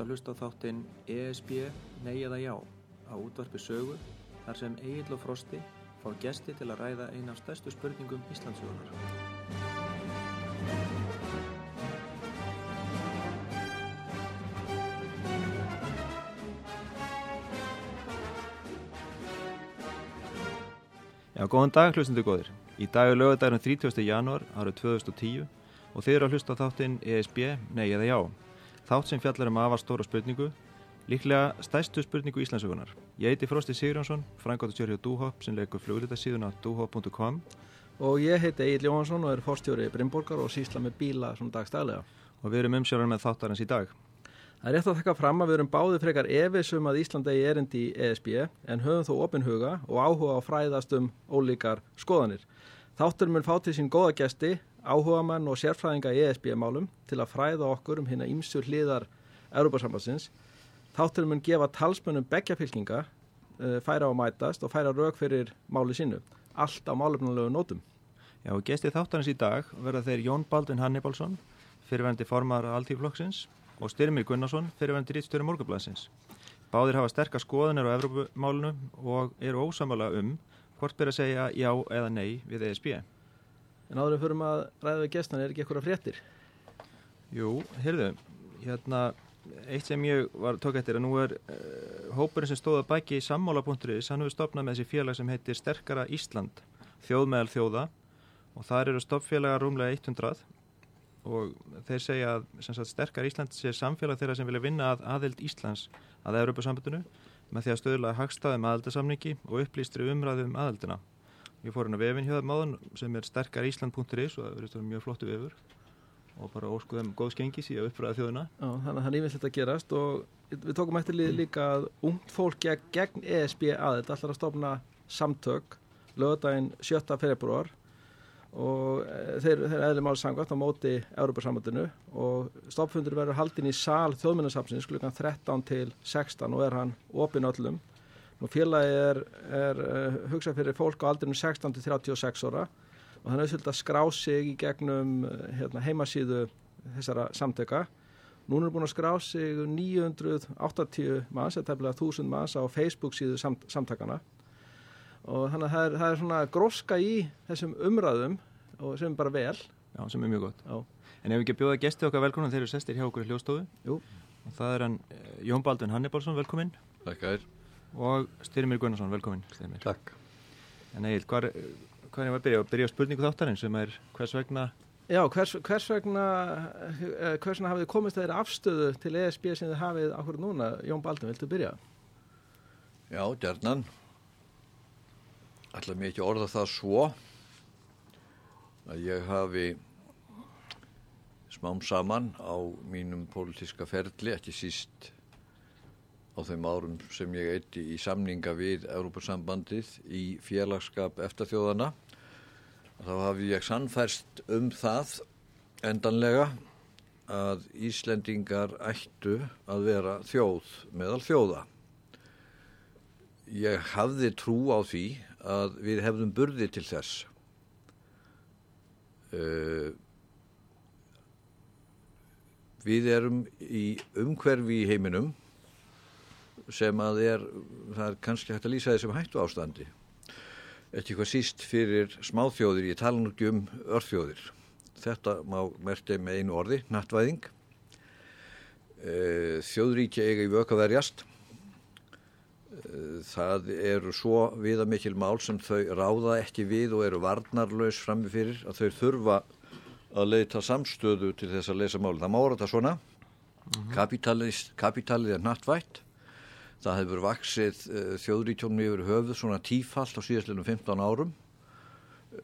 ert að hlusta á þáttinn ESB Nei eða Já á útvarpi sögu þar sem Egil og Frosti fá gesti til að ræða eina af stærstu spurningum Íslandsjónar. Já, góðan dag hlustundu góðir. Í dag er lögadagurinn 30. janúar árið 2010 og þið eru að hlusta á þáttinn ESB Nei eða Já. Þátt sem fjallar um afar stóra spurningu Líklega stæstu spurningu Íslandsögunar. Ég heiti Frosti Sigurjónsson, frangáttu stjórið á Dúhopp sem leikur á dúhopp.com Og ég heiti Egil Jóhansson og er fórstjóri Brynborgar og sísla með bíla svona dagstælega. og við erum umsjórar með þáttarins í dag. Það er rétt að þekka fram að við erum báði frekar efisum að Íslanda í erindi í ESB en höfum þó opin huga og áhuga á fræðast um ólíkar skoðanir. Þáttur mun fá til sín góða gesti, áhugamenn og sérfræðinga í ESB-málum til að fræða okkur um hérna ímsur hliðar Európa-sambansins. Þáttur mun gefa talsmönnum begja fylkinga, uh, færa á mætast og færa rauk fyrir máli sínu. Allt á málefnulegu nótum. Já, og gestið þáttarins í dag verða þeir Jón Baldvin Hannibalsson, fyrirvændi formar Altíflokksins og Styrmir Gunnarsson, fyrirvændi rítstjóri Morgablansins. Báðir hafa sterkar skoðanir á Evrópumálunu og eru ósamala um hvort byrja að segja já eða nei við ESB. En áður en förum að ræða við gestan er ekki eitthvað fréttir. Jú, heyrðu, hérna, eitt sem ég var tók eftir að nú er uh, hópurinn sem stóða bæki í sammála.is, hann hefur stopnað með þessi félag sem heitir Sterkara Ísland, þjóð meðal þjóða og þar eru stoppfélagar rúmlega 100 og þeir segja að sagt, Sterkara Ísland sé samfélag þeirra sem vilja vinna að aðild Íslands að Europasambandinu með því að stöðla hagstaðum aðildasamningi og upplýstri umræðum aðildina. Ég fór hérna vefin hjá það máðun sem er sterkarísland.is og það verður mjög flottu vefur og bara óskuðum góðs gengis í að uppfræða þjóðuna. Já, þannig að það er yfirleitt að gerast og við tókum eftir líka að ungt fólk gegn, ESB aðeins ætlar að stofna samtök lögadaginn 7. februar og eh, þeir, þeir eðli máli sangvægt á móti Európa-sambandinu og stopfundur verður haldin í sal þjóðminnarsafnsins klukkan 13 til 16 og er hann opinn öllum. Nú félagi er, er uh, hugsað fyrir fólk á aldrinum 16 til 36 ára og það er auðvitað að skrá sig í gegnum hérna, heimasíðu þessara samtöka. Nún er búin að skrá sig 980 manns, eða tefnilega 1000 manns á Facebook síðu samt, samtakana og þannig að það er, það er svona gróska í þessum umræðum og sem er bara vel. Já, sem er mjög gott. Já. En ef við ekki bjóða gesti okkar velkomin þeir eru sestir hjá okkur í hljóstofu. Jú. Og það er hann eh, Jón Baldvin Hannibalsson, velkomin. Takk að þér. Og Styrmir Gunnarsson, velkomin. Styrmir. Takk. En Egil, hvað er, er að byrja? Byrja á spurningu þáttarinn sem er hvers vegna... Já, hvers, hvers vegna eh, hvers vegna hafið komist þeirra afstöðu til ESB sem þið hafið akkur núna? Jón Baldvin, viltu byrja? Já, gerðnan. Ætla mér ekki orða það svo að ég hafi smám saman á mínum pólitíska ferli, ekki síst á þeim árum sem ég eitti í samninga við Európa-sambandið í félagskap eftirþjóðana, þá hafi ég sannfærst um það endanlega að Íslendingar ættu að vera þjóð meðal þjóða. Ég hafði trú á því að við hefðum burði til þess. Uh, við erum í umhverfi í heiminum sem að er, það er kannski hægt að lýsa þessum hættu ástandi. Eftir hvað síst fyrir smáþjóðir, ég tala nú ekki um örþjóðir. Þetta má merkja með einu orði, nattvæðing. Uh, þjóðríkja eiga í vöka verjast það eru svo viðamikil mál sem þau ráða ekki við og eru varnarlaus framifyrir að þau þurfa að leita samstöðu til þess að leysa mál. Það má orða þetta svona, mm -hmm. kapitalið er nattvætt, það hefur vaksið uh, þjóðrítjónum yfir höfuð svona tífalt á síðastlega 15 árum.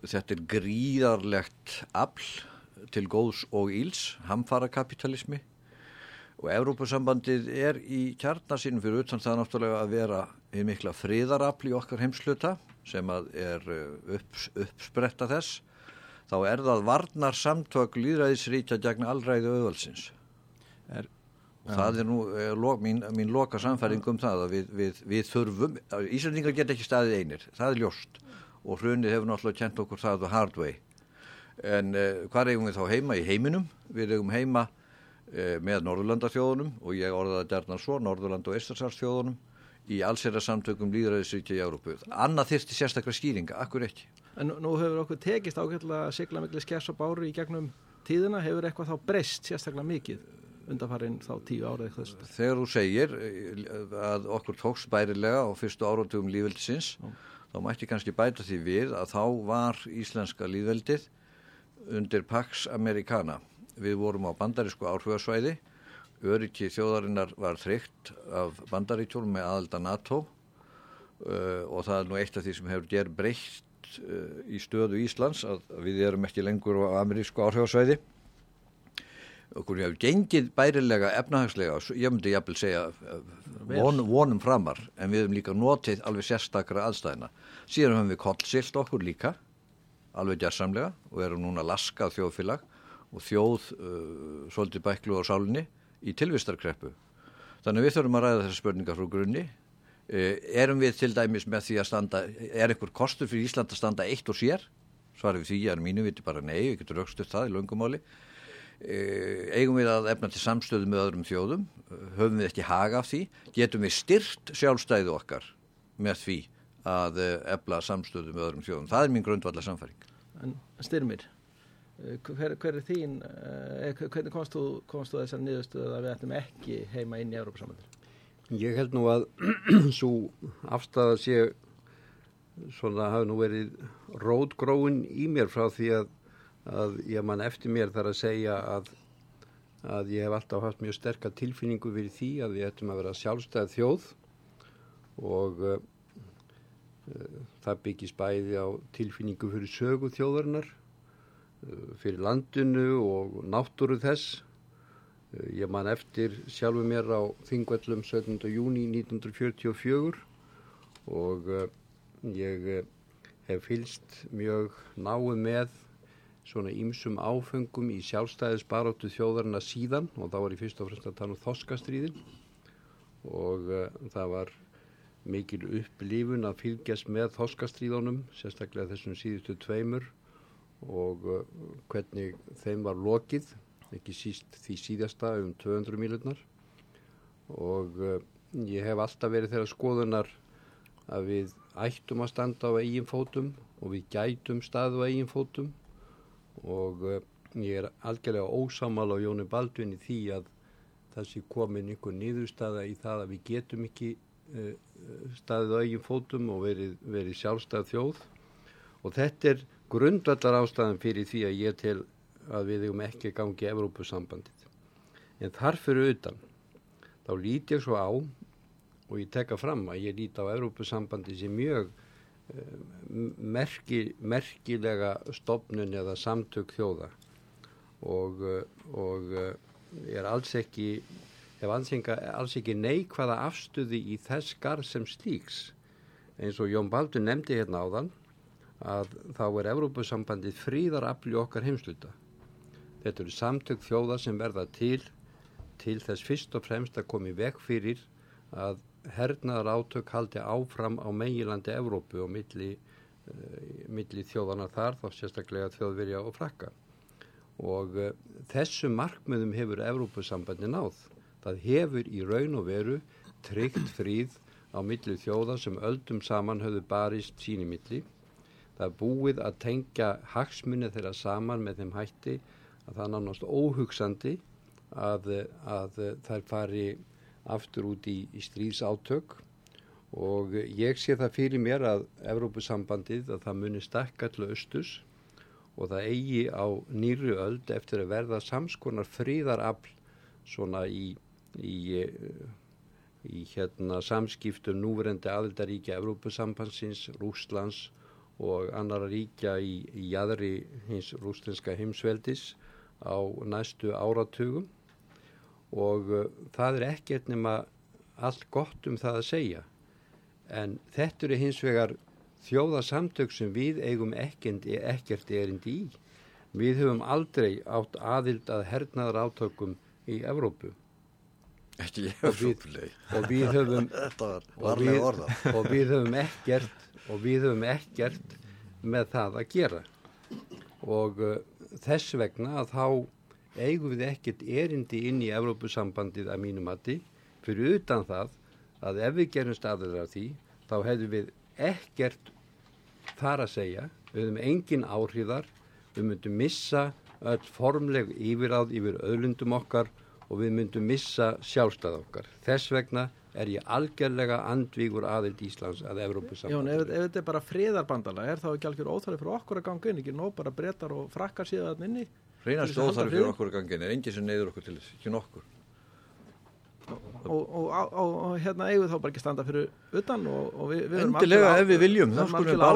Þetta er gríðarlegt afl til góðs og íls, hamfara kapitalismi og Evrópusambandið er í kjarnasínum fyrir utan það náttúrulega að vera í mikla friðarafli í okkar heimsluta sem að er upps, uppspretta þess. Þá er það varnar samtök líðræðisríkja gegn allræði auðvalsins er, og ja. það er nú er, lo, mín, mín loka samfæring um það að við, við, við þurfum, Íslandingar get ekki staðið einir, það er ljóst og hrunið hefur náttúrulega kent okkur það the hard way en uh, hvað eigum við þá heima í heiminum? Við eigum heima e, með Norðurlandaþjóðunum og ég orðaði djarnar svo, Norðurland og Eistarsarþjóðunum í allsera samtökum líðræðisríkja í Európu. Annað þyrsti sérstaklega skýringa, akkur ekki. En nú, hefur okkur tekist að sigla miklu skers og báru í gegnum tíðina, hefur eitthvað þá breyst sérstaklega mikið undanfarið þá tíu árið eitthvað. Þegar þú segir að okkur tóks bærilega á fyrstu áratugum líðveldisins, þá mætti kannski bæta því við að þá var íslenska líðveldið undir Pax Americana. Við vorum á bandarísku áhrugasvæði, öryggi þjóðarinnar var þrygt af bandaríkjólum með aðelda NATO uh, og það er nú eitt af því sem hefur gerð breytt uh, í stöðu Íslands að við erum ekki lengur á amerísku áhrugasvæði okkur hefur gengið bærilega efnahagslega, ég myndi jafnvel segja von, vonum framar en við hefum líka notið alveg sérstakra aðstæðina. Síðan hefum við kollsilt okkur líka, alveg djarsamlega og erum núna laskað þjóðfélag og þjóð uh, svolítið bæklu á sálinni í tilvistarkreppu. Þannig við þurfum að ræða þessar spurningar frá grunni. Uh, erum við til dæmis með því að standa, er einhver kostur fyrir Ísland að standa eitt og sér? Svarið við því, er mínu viti bara nei, við getum raukstuð það í lungumáli. Eh, eigum við að efna til samstöðu með öðrum þjóðum, höfum við ekki haga af því, getum við styrt sjálfstæðu okkar með því að efla samstöðu með öðrum þjóðum. Það er mín grundvallar samfæring. En styrmir, eh, hver, hver er þín, eh, hvernig komst þú, komst þú þessar niðurstöðu að við ættum ekki heima inn í Európa-samhættir? Ég held nú að svo afstæða sé svona hafi nú verið rótgróin í mér frá því að að ég man eftir mér þar að segja að, að ég hef alltaf haft mjög sterkar tilfinningu fyrir því að við ættum að vera sjálfstæð þjóð og uh, uh, það byggis bæði á tilfinningu fyrir sögu þjóðarinnar, uh, fyrir landinu og náttúru þess. Ég man eftir sjálfu mér á Þingvellum 17. júni 1944 og ég hef fylst mjög náðu með svona ímsum áfengum í sjálfstæðisbaróttu þjóðarna síðan og þá var ég fyrst og fremst að tala um þoskastríðin og uh, það var mikil upplifun að fylgjast með þoskastríðunum, sérstaklega þessum síðustu tveimur og uh, hvernig þeim var lokið, ekki síst því síðasta um 200 mílurnar og uh, ég hef alltaf verið þeirra skoðunar að við ættum að standa á eigin fótum og við gætum staðu á eigin fótum og uh, ég er algjörlega ósamal á Jóni Baldvin í því að það sé komin einhver nýðurstaða í það að við getum ekki uh, staðið á eigin fótum og verið, verið sjálfstæð þjóð og þetta er grundvallar ástæðan fyrir því að ég tel að við hefum ekki gangið Evrópusambandið. En þarfur auðan, þá lít ég svo á og ég tekka fram að ég lít á Evrópusambandið sem mjög merki, merkilega stopnun eða samtök þjóða. Og, og ég er alls ekki hef alls ekki, neikvæða afstöði í þess garð sem slíks. Eins og Jón Baldur nefndi hérna áðan að þá er Evrópusambandið fríðarafli okkar heimsluta þetta eru samtök þjóða sem verða til til þess fyrst og fremst að komi veg fyrir að hernaðar átök haldi áfram á meginlandi Evrópu og milli, uh, milli þjóðana þar þá sérstaklega þjóðvirja og frakka. Og uh, þessu markmiðum hefur Evrópusambandi náð. Það hefur í raun og veru tryggt fríð á milli þjóða sem öldum saman höfðu barist síni milli. Það er búið að tengja hagsmunni þeirra saman með þeim hætti að það er nánast óhugsandi að, að þær fari aftur út í, í stríðsátök. Og ég sé það fyrir mér að Evrópusambandið að það muni stakka til austus og það eigi á nýru öld eftir að verða samskonar fríðarafl svona í, í, í hérna, samskiptum núverendi aðildaríkja Evrópusambandsins, Rúslands og annara ríkja í, jæðri hins rúslenska heimsveldis á næstu áratugum og uh, það er ekkert nema allt gott um það að segja. En þetta eru hins vegar þjóðasamtök sem við eigum ekkert, ekkert erindi í. Við höfum aldrei átt aðild að hernaðar átökum í Evrópu. Ekki og við, og við höfum og við, og við höfum ekkert og við höfum ekkert með það að gera. Og uh, þess vegna að þá eigum við ekkert erindi inn í Evrópusambandið að mínum mati fyrir utan það að ef við gerum staður af því þá hefðum við ekkert þar að segja, við hefðum engin áhrifar, við myndum missa öll formleg yfiráð yfir öðlundum okkar og við myndum missa sjálfstæð okkar. Þess vegna er ég algjörlega andvígur aðild Íslands að Evrópusambandið. Jón, ef, ef þetta er bara friðarbandala, er þá ekki algjör óþarið fyrir okkur að ganga inn, ekki nóg bara breytar og frakkar síðan inni? Þess að halda óþarf fyrir okkur að gangin er enginn sem neyður okkur til þess, ekki nokkur. Og, og, og, og hérna eigum við þá bara ekki standa fyrir utan og, og við, við Endilega ef við viljum, þá skulum bara- að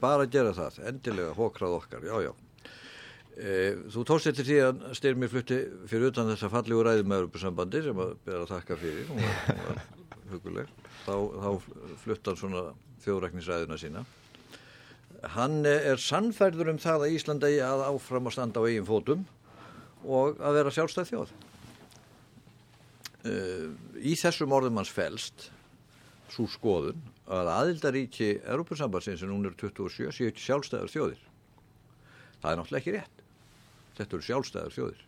bara gera það, endilega hókrað okkar, já, já. E, þú tókst eftir því að styrmi flutti fyrir utan þessa fallegu ræði með Europasambandi sem að bera að þakka fyrir, hún var, var huguleg. Þá, þá flutti hann svona þjóðræknisræðina sína. Hann er sannfærður um það að Ísland eigi að áfram að standa á eigin fótum og að vera sjálfstæð þjóð. E, í þessum orðum hans felst svo skoðun að aðildaríki Európusambansins sem núna er 27 séu ekki sjálfstæðar þjóðir. Það er náttúrulega ekki rétt. Þetta eru sjálfstæðar þjóðir.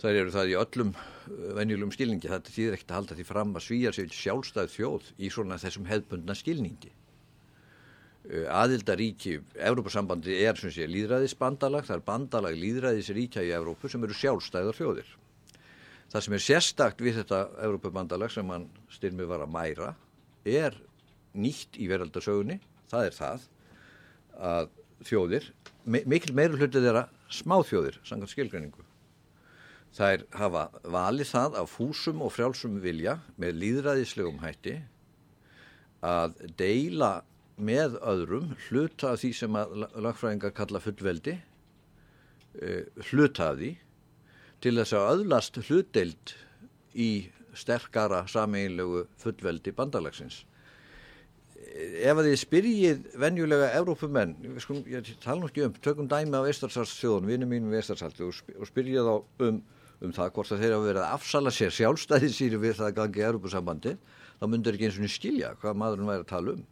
Það eru það í öllum uh, venjulegum skilningi. Þetta þýðir ekkert að halda því fram að svíjar séu ekki sjálfstæð þjóð í svona þessum hefðbundna skilningi. Uh, Aðildaríki Európusambandi er sem sé líðræðisbandalag. Það er bandalag líðræðisríkja í Európu sem eru sjálfstæðar þjóðir. Það sem er sérstakt við þetta Európubandalag sem hann styrmi var að mæra er nýtt í veraldarsögunni, það er það að þjóðir, mi mikil meira hlutið þeirra smáþjóðir, sangat skilgreiningu. Þær hafa valið það af fúsum og frjálsum vilja með líðræðislegum hætti að deila með öðrum hluta af því sem að la- lagfræðingar kalla fullveldi, uh, hluta af því til þess að öðlast hlutdeild í sterkara sameinlegu fullveldi bandalagsins. Ef að þið spyrjið venjulega Evrópumenn, skulum, ég tala nú ekki um, tökum dæmi af Eistarsalsþjóðun, vinnum mínum við Eistarsalti og, sp og spyrjið þá um, um það hvort að þeir hafa verið að afsala sér sjálfstæði síri við það að gangi í Evrópusambandi, þá myndur ekki eins og skilja hvað maðurinn væri að tala um.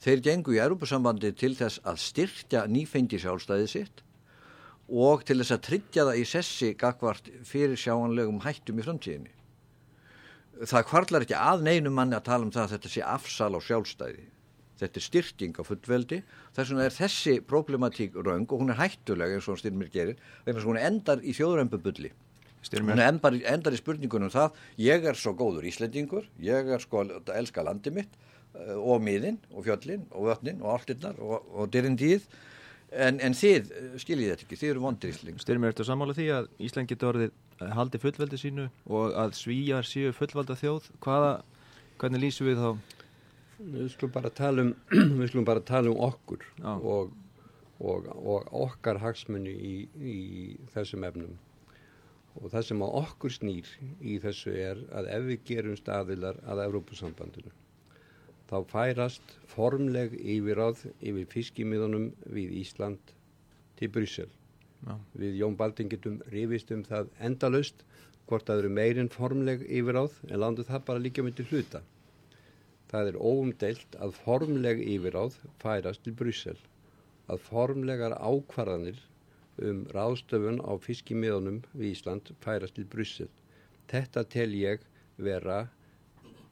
Þeir gengu í Evrópusambandi til þess að styrkja nýfengi sjálfstæði sitt og til þess að tryggja það í sessi gagvart fyrir sjáanlegum hættum í framtíðinni. Það kvarlar ekki að neinum manni að tala um það að þetta sé afsal á sjálfstæði. Þetta er styrking á fullveldi. Þess vegna er þessi problematík raung og hún er hættulega eins og hann styrmir gerir að hún endar í þjóðrömbubulli. Hún endar, endar í spurningunum það, ég er svo góður Íslendingur, ég er sko að elska landi mitt og miðin og fjöllin og vötnin og áltirnar og, og dyrindíð en, en þið eh, skiljið þetta ekki, þið eru vondir Ísling. Styrmir, ertu sammála því að Ísland getur orðið eh, haldið fullveldi sínu og að svíjar séu fullvalda þjóð? Hvaða, hvernig lýsum við þá? Við skulum bara tala um, við skulum bara tala um okkur og, og, og okkar hagsmunni í, í þessum efnum. Og það sem að okkur snýr í þessu er að ef við gerum staðilar að Evrópusambandinu þá færast formleg yfiráð yfir fiskimiðunum við Ísland til Bryssel. Já. Við Jón Baldin getum rifist um það endalaust hvort það eru meirinn formleg yfiráð en landu það bara líka myndi hluta. Það er óumdeilt að formleg yfiráð færast til Bryssel, að formlegar ákvarðanir um ráðstöfun á fiskimiðunum við Ísland færast til Bryssel. Þetta tel ég vera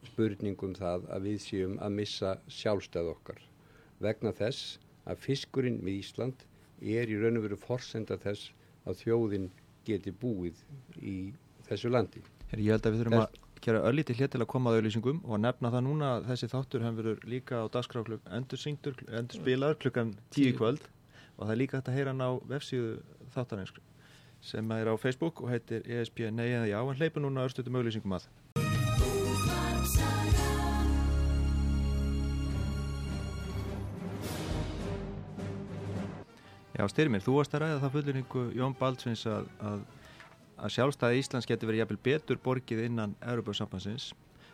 spurningum það að við séum að missa sjálfstæð okkar vegna þess að fiskurinn við Ísland er í raun og veru forsenda þess að þjóðin geti búið í þessu landi. Her, ég held að við þurfum að gera öllítið hér til að koma að auðlýsingum og nefna það núna að þessi þáttur hann verður líka á dagskráklug endur syngdur, endur spilaður klukkan tíu kvöld og það er líka hægt að heyra hann á vefsíðu þáttarins sem er á Facebook og heitir ESP Nei eða Já en hleypur núna örstutum auðlýsingum að. Já, Styrmir, þú varst að ræða það fulleringu Jón Baldsvins að, að, að sjálfstæði Íslands getur verið jafnvel betur borgið innan Európa-sambansins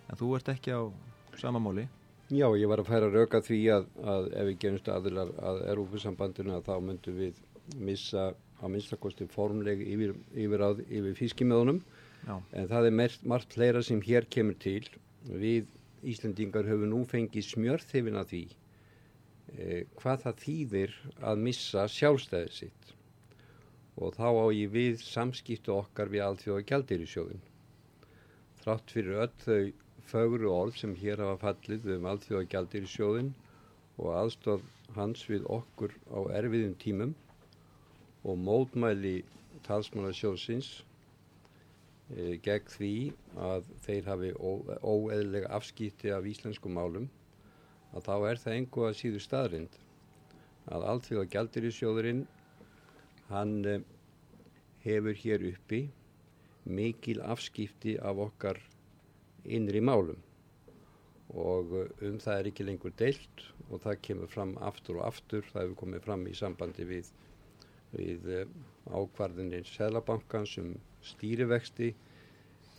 en þú ert ekki á sama máli. Já, ég var að færa að rauka því að, að ef við gerum staðilar að Európusambandinu að þá myndum við missa á minnstakosti formleg yfir, yfir, að, yfir fiskimöðunum Já. en það er margt, margt fleira sem hér kemur til. Við Íslandingar höfum nú fengið smjörþifin að því hvað það þýðir að missa sjálfstæði sitt og þá á ég við samskiptu okkar við alþjóða gældir í sjóðin. Þrátt fyrir öll þau fögru orð sem hér hafa fallið um alþjóða gældir í sjóðin og aðstof hans við okkur á erfiðum tímum og mótmæli talsmannasjóðsins e, gegn því að þeir hafi óeðlega afskýtti af íslenskum málum að þá er það engu að síðu staðrind að allþjóða gældir í sjóðurinn hann e, hefur hér uppi mikil afskýfti af okkar innri málum og e, um það er ekki lengur deilt og það kemur fram aftur og aftur, það hefur komið fram í sambandi við, við ákvarðinir Sælabankans um stýrivexti.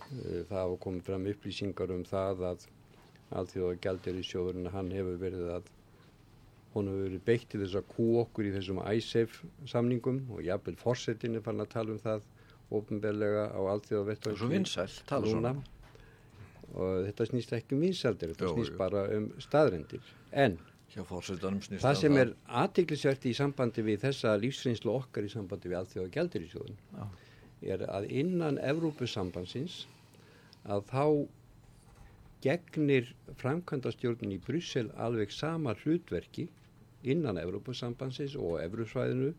Eh, það hafa komið fram upplýsingar um það að allþjóða gældir í sjóðurinn hann hefur verið að hún hefur verið beitt til þess að kú okkur í þessum ISAFE samningum og jafnvel fórsetin er fann að tala um það ofnbeglega á allþjóða vettvang. Svo vinsæl, tala svona. Og þetta snýst ekki um vinsaldir, þetta Jó, snýst jú. bara um staðrendir. En það sem er aðtiklisvert í sambandi við þessa lífsreynslu okkar í sambandi við allþjóða gældir í sjóðun er að innan Evrópusambansins að þá gegnir framkvæmdastjórnun í Bryssel alveg sama hlutverki innan Evrópusambansins og Evrusvæðinu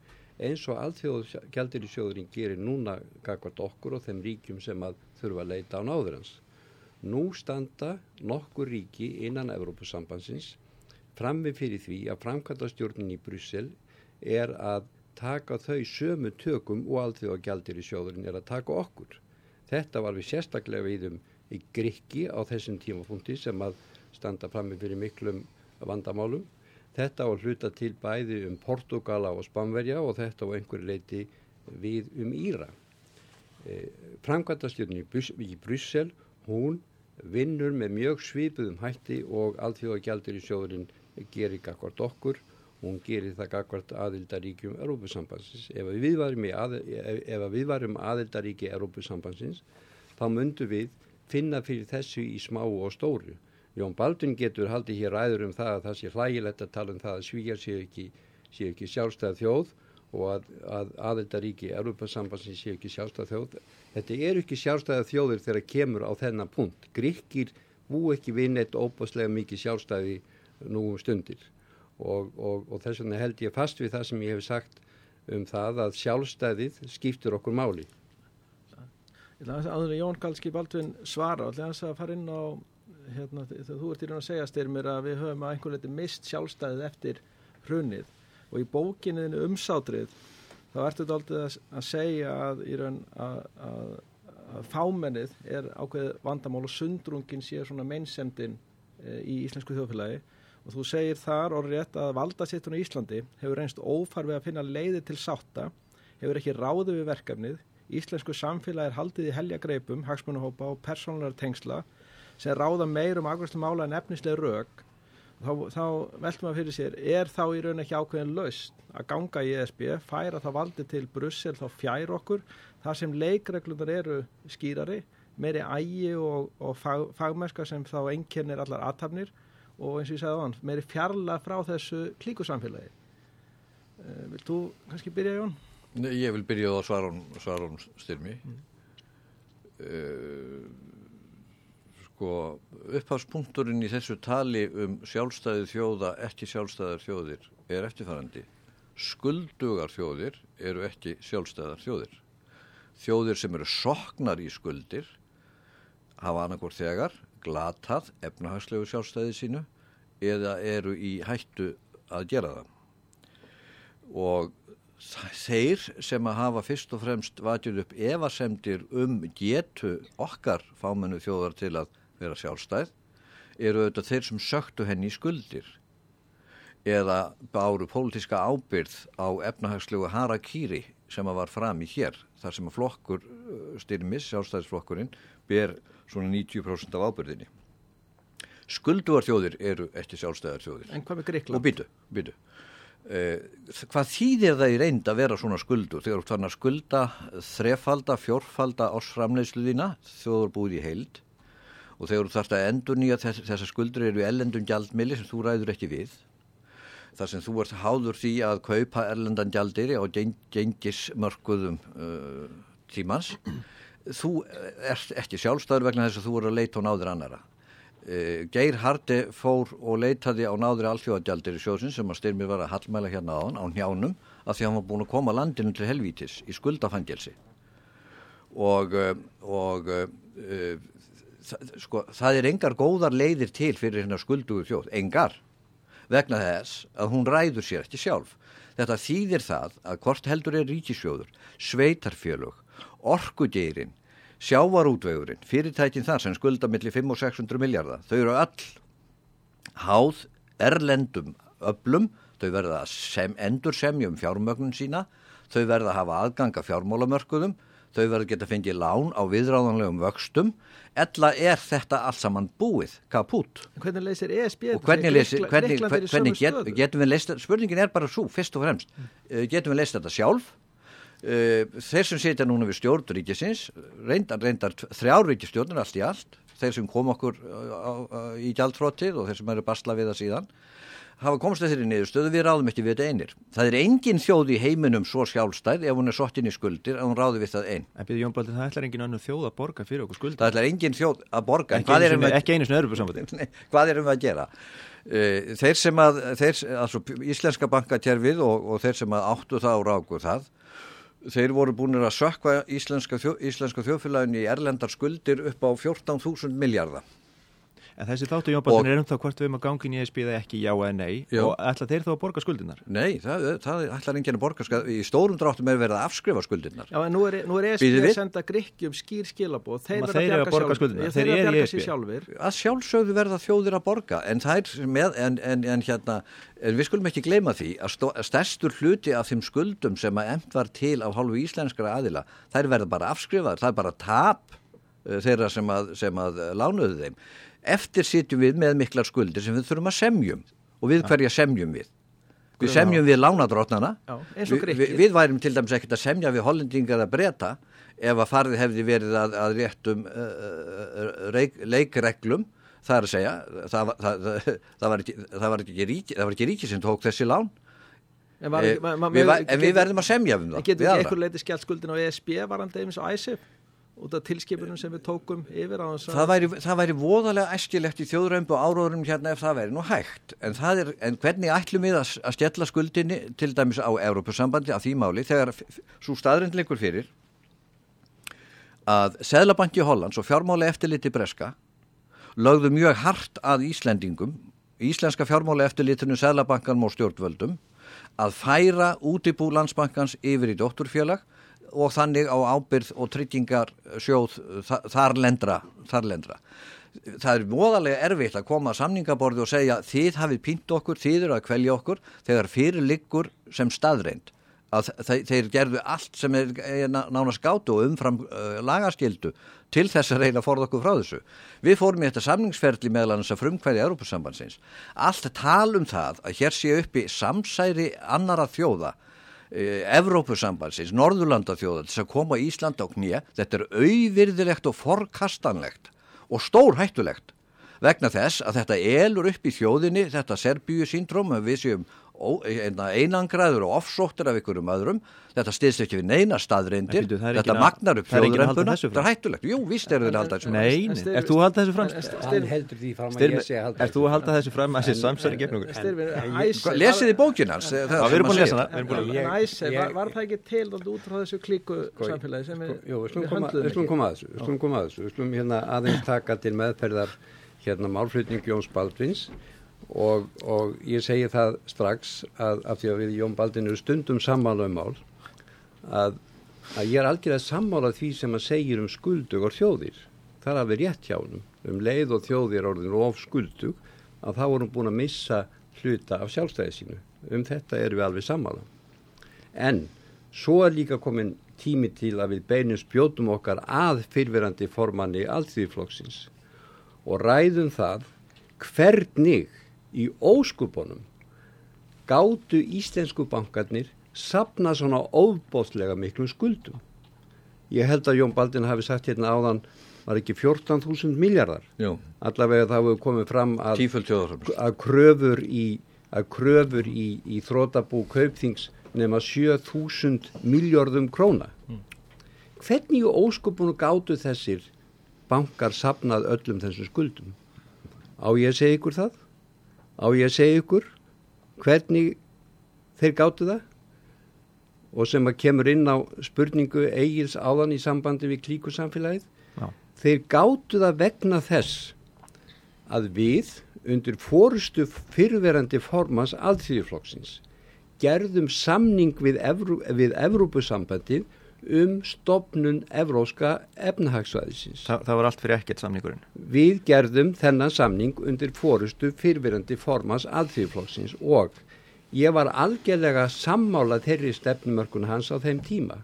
eins og allþjóðgjaldir í sjóðurinn gerir núna kakvart okkur og þeim ríkjum sem að þurfa að leita á náðurans. Nú standa nokkur ríki innan Evrópusambansins frammi fyrir því að framkvæmdastjórnin í Bryssel er að taka þau sömu tökum og allþjóða gældir í sjóðurinn er að taka okkur. Þetta var við sérstaklega við um í Grikki á þessum tímapunkti sem að standa frammi fyrir miklum vandamálum. Þetta á að hluta til bæði um Portugala og Spamverja og þetta á einhverju leiti við um Íra. E, Framkvæmdastjórnin í, í Bryssel, hún vinnur með mjög svipuðum hætti og allþjóða gældir í sjóðurinn gerir akkord okkur hún gerir það gagvart aðildaríkjum Európusambansins. Ef við varum, að, ef við varum aðildaríki Európusambansins þá myndum við finna fyrir þessu í smá og stóru. Jón Baldun getur haldið hér ræður um það að það sé hlægilegt að tala um það að svíjar séu ekki, sé ekki sjálfstæð þjóð og að, að aðildaríki Európa-sambansin sé ekki sjálfstæð þjóð. Þetta er ekki sjálfstæða þjóður þegar kemur á þennan punkt. Gríkir bú ekki vinn eitt óbáslega mikið sjálfstæði nú um stundir og, og, og þess vegna held ég fast við það sem ég hef sagt um það að sjálfstæðið skiptur okkur máli. Að aður Jón Galski Baldvin svara og ætla að fara inn á hérna, þú ert í raun að segja styrmir að við höfum að einhvern veginn mist sjálfstæðið eftir hrunið. Og í bókinniðinu umsátrið þá ertu þetta aldrei að segja að í raun að, að, að fámennið er ákveð vandamál og sundrungin sé svona meinsemdin e, í íslensku þjóðfélagi. Og þú segir þar orðrétt að valdasettunum í Íslandi hefur reynst ófarfið að finna leiði til sátta, hefur ekki ráði við verkefnið, íslensku samfélag er haldið í helja greipum, hagsmunahópa og persónulegar tengsla sem ráða meir um ákveðslu mála en efnislega rauk þá, þá veltum að fyrir sér er þá í raun ekki ákveðin laust að ganga í ESB, færa þá valdi til Brussel þá fjær okkur þar sem leikreglunar eru skýrari meiri ægi og, og fag, fagmerska sem þá ennkennir allar aðtapnir og eins og ég sagði á hann, meiri fjarla frá þessu klíkusamfélagi. Uh, vil þú kannski byrja, Jón? Ég vil byrja á Svarón, Svarón styrmi. Mm. Uh, sko, upphafspunkturinn í þessu tali um sjálfstæði þjóða, ekki sjálfstæðar þjóðir, er eftirfærandi. Skuldugar þjóðir eru ekki sjálfstæðar þjóðir. Þjóðir sem eru soknar í skuldir hafa annarkor þegar glatað efnahagslegu sjálfstæði sínu eða eru í hættu að gera það. Og þeir sem að hafa fyrst og fremst vatjur upp evasemdir um getu okkar fámennu þjóðar til að vera sjálfstæð eru auðvitað þeir sem söktu henni í skuldir eða báru pólitíska ábyrð á efnahagslegu harakýri sem að var fram í hér þar sem að flokkur uh, styrmis, sjálfstæðisflokkurinn ber svona 90% af ábyrðinni. Skulduar þjóðir eru ekki sjálfstæðar þjóðir. En hvað með Greikland? Og býtu, býtu. Eh, hvað þýðir það í reynd að vera svona skuldur? Þegar þú þannig að skulda þrefalda, fjórfalda ásframleysluðina, þjóður búið í heild og þegar þú þarfst að endur nýja þess, þessar skuldur eru í ellendum gjaldmili sem þú ræður ekki við þar sem þú ert háður því að kaupa erlendan gjaldir á gengismörkuðum uh, tímans þú ert ekki sjálfstæður vegna þess að þú eru að leita á náður annara Geir Hardi fór og leitaði á náður alþjóðagjaldir í sjóðsinn sem að styrmir var að hallmæla hérna á hann á njánum að því að hann var búin að koma landinu til helvítis í skuldafangelsi og, uh, og uh, það, sko, það er engar góðar leiðir til fyrir hérna skulduðu þjóð, engar vegna þess að hún ræður sér ekki sjálf. Þetta þýðir það að hvort heldur er ríkisjóður, sveitarfjölug, orkudýrin, sjávarútvegurinn, fyrirtækin þar sem skulda millir 5 og 600 miljardar, þau eru all háð erlendum öblum, þau verða sem, endur semjum fjármögnun sína, þau verða að hafa aðganga fjármálamörkuðum, þau verða geta fengið lán á viðráðanlegum vöxtum, ella er þetta allt saman búið, kapút. Hvernig leysir ESB? Og hvernig leysir, hvernig, hvernig, hvernig get, getum við leysið, spurningin er bara svo, fyrst og fremst, mm. uh, getum við leysið þetta sjálf? Uh, þeir sem setja núna við stjórnríkisins, reyndar, reyndar þrjárríkistjórnir allt í allt, þeir sem kom okkur uh, í gjaldfróttið og þeir sem eru basla við það síðan, hafa komst að þeirri niðurstöðu við ráðum ekki við þetta einir. Það er engin þjóð í heiminum svo sjálfstæð ef hún er sottin í skuldir að hún ráði við það einn. En byrju Jón Baldur, það ætlar engin annu þjóð að borga fyrir okkur skuldir. Það ætlar engin þjóð að borga. Ekki einu sinni, ekki einu sinni öðru samvæti. Hvað erum við að gera? Uh, þeir sem að, þeir, íslenska bankatjærfið og, og þeir sem að áttu það og ráku það, þeir voru búin að sökva íslenska, þjó, íslenska þjóðfélagin í erlendar skuldir upp á 14.000 miljardar. En þessi þáttu Jónbaldin er um það hvort við erum að gangin í ESB eða ekki já eða nei já. og ætla þeir þá að borga skuldinar? Nei, það, það ætlar enginn að borga skuldinar. Í stórum dráttum er verið að afskrifa skuldinar. Já, en nú er, nú er ESB að senda Gríkjum skýr skilabóð. Þeir verða að bjarga borga skuldinar. Þeir eru að bjarga sér sjálfur. Að sjálfsögðu verða þjóðir að borga en, með, en, en, en hérna, við skulum ekki gleyma því að, stó, að stærstur hluti af þeim skuldum sem að emt var til af hálfu íslenskara aðila, þær verða bara afskrifaður, það er bara tap uh, þeirra sem að, sem að lánuðu þeim eftir sitjum við með miklar skuldir sem við þurfum að semjum. Og við hverja semjum við? Við semjum við lánadrótnana við, við, við værim til dæmis ekkert að semja við hollendingar að breyta ef að farið hefði verið að, að réttum uh, uh, leikreglum. Það er að segja það, það, það var ekki, ekki ríki, ekki ríki sem tók þessi lán. En, var, e, ma, ma, við, en við verðum að semja um það getur ekki eitthvað leiti skjalt skuldin á ESB varandi eins og ISIF út af tilskipunum sem við tókum yfir á þess að... Það væri, það væri voðalega æskilegt í þjóðrömbu áróðurum hérna ef það væri nú hægt, en, er, en hvernig ætlum við að, að stjalla skuldinni til dæmis á Európusambandi á því máli þegar svo staðrindleikur fyrir að Seðlabanki Hollands og fjármáli eftirliti Breska lögðu mjög hart að Íslendingum, Íslenska fjármáli eftirlitinu Seðlabankan og stjórnvöldum að færa útibú landsbankans yfir í dótturfélag og þannig á ábyrð og tryggingar sjóð þar lendra, þar lendra. Það er móðalega erfitt að koma að samningaborði og segja þið hafið pínt okkur, þið eru að kvelja okkur þegar fyrir liggur sem staðreind að þeir gerðu allt sem er nánast gátu og umfram uh, lagaskildu til þess að reyna að forða okkur frá þessu. Við fórum í þetta samningsferðli meðal annars að frumkvæði Európusambansins. Allt tal um það að hér sé uppi samsæri annara þjóða Evrópusambansins, Norðurlandaþjóða þess að koma Ísland á knýja þetta er auðvirðilegt og forkastanlegt og stór hættulegt vegna þess að þetta elur upp í þjóðinni þetta Serbíu síndróm við séum einangraður og offsóttur af ykkurum öðrum. Þetta styrst ekki við neina staðreindir þetta magnar upp þjóðrempuna þetta er hættulegt, jú, víst er það að halda þessu fram. Nei, er þú að halda þessu fram? Hann heldur því fram að ég sé að halda Er þú að halda þessu fram að þessi samsæri gegn okkur? Lesið í bókinans Við erum búin að lesa það. Var það ekki til út frá þessu klíku samfélagi sem við að þessu við slumum koma að þessu, við slumum hérna aðeins taka til meðferðar hérna málflutning Jóns Baldvins og, og ég segi það strax að af því að við Jón Baldin eru stundum sammála um mál að, að ég er algjörlega sammála því sem að segir um skuldug og þjóðir. Það er alveg rétt hjá húnum um leið og þjóðir orðin og of skuldug að þá vorum búin að missa hluta af sjálfstæði sínu. Um þetta erum við alveg sammála. En svo er líka komin tími til að við beinum spjótum okkar að fyrverandi formanni allþýðflokksins og ræðum það hvernig í óskupunum gáttu íslensku bankarnir sapna svona óbóðslega miklu skuldum. Ég held að Jón Baldin hafi sagt hérna áðan var ekki 14.000 miljardar. Allavega það hefur komið fram að, að kröfur í að kröfur í, í þrótabú kaupþings nema 7000 miljardum króna. Hvernig í óskupunu gáttu þessir bankar sapnað öllum þessum skuldum? Á ég að segja ykkur það? Á ég að segja ykkur hvernig þeir gáttu það? Og sem að kemur inn á spurningu eigils áðan í sambandi við klíkusamfélagið. Já. Þeir gáttu það vegna þess að við undir fórustu fyrverandi formans alþýðiflokksins gerðum samning við, Evrú, við Evrópusambandið um stopnun evróska efnahagsvæðisins. Þa, það var allt fyrir ekkert samningurinn. Við gerðum þennan samning undir fórustu fyrverandi formans alþýðiflokksins og ég var algjörlega sammála þeirri stefnumörkun hans á þeim tíma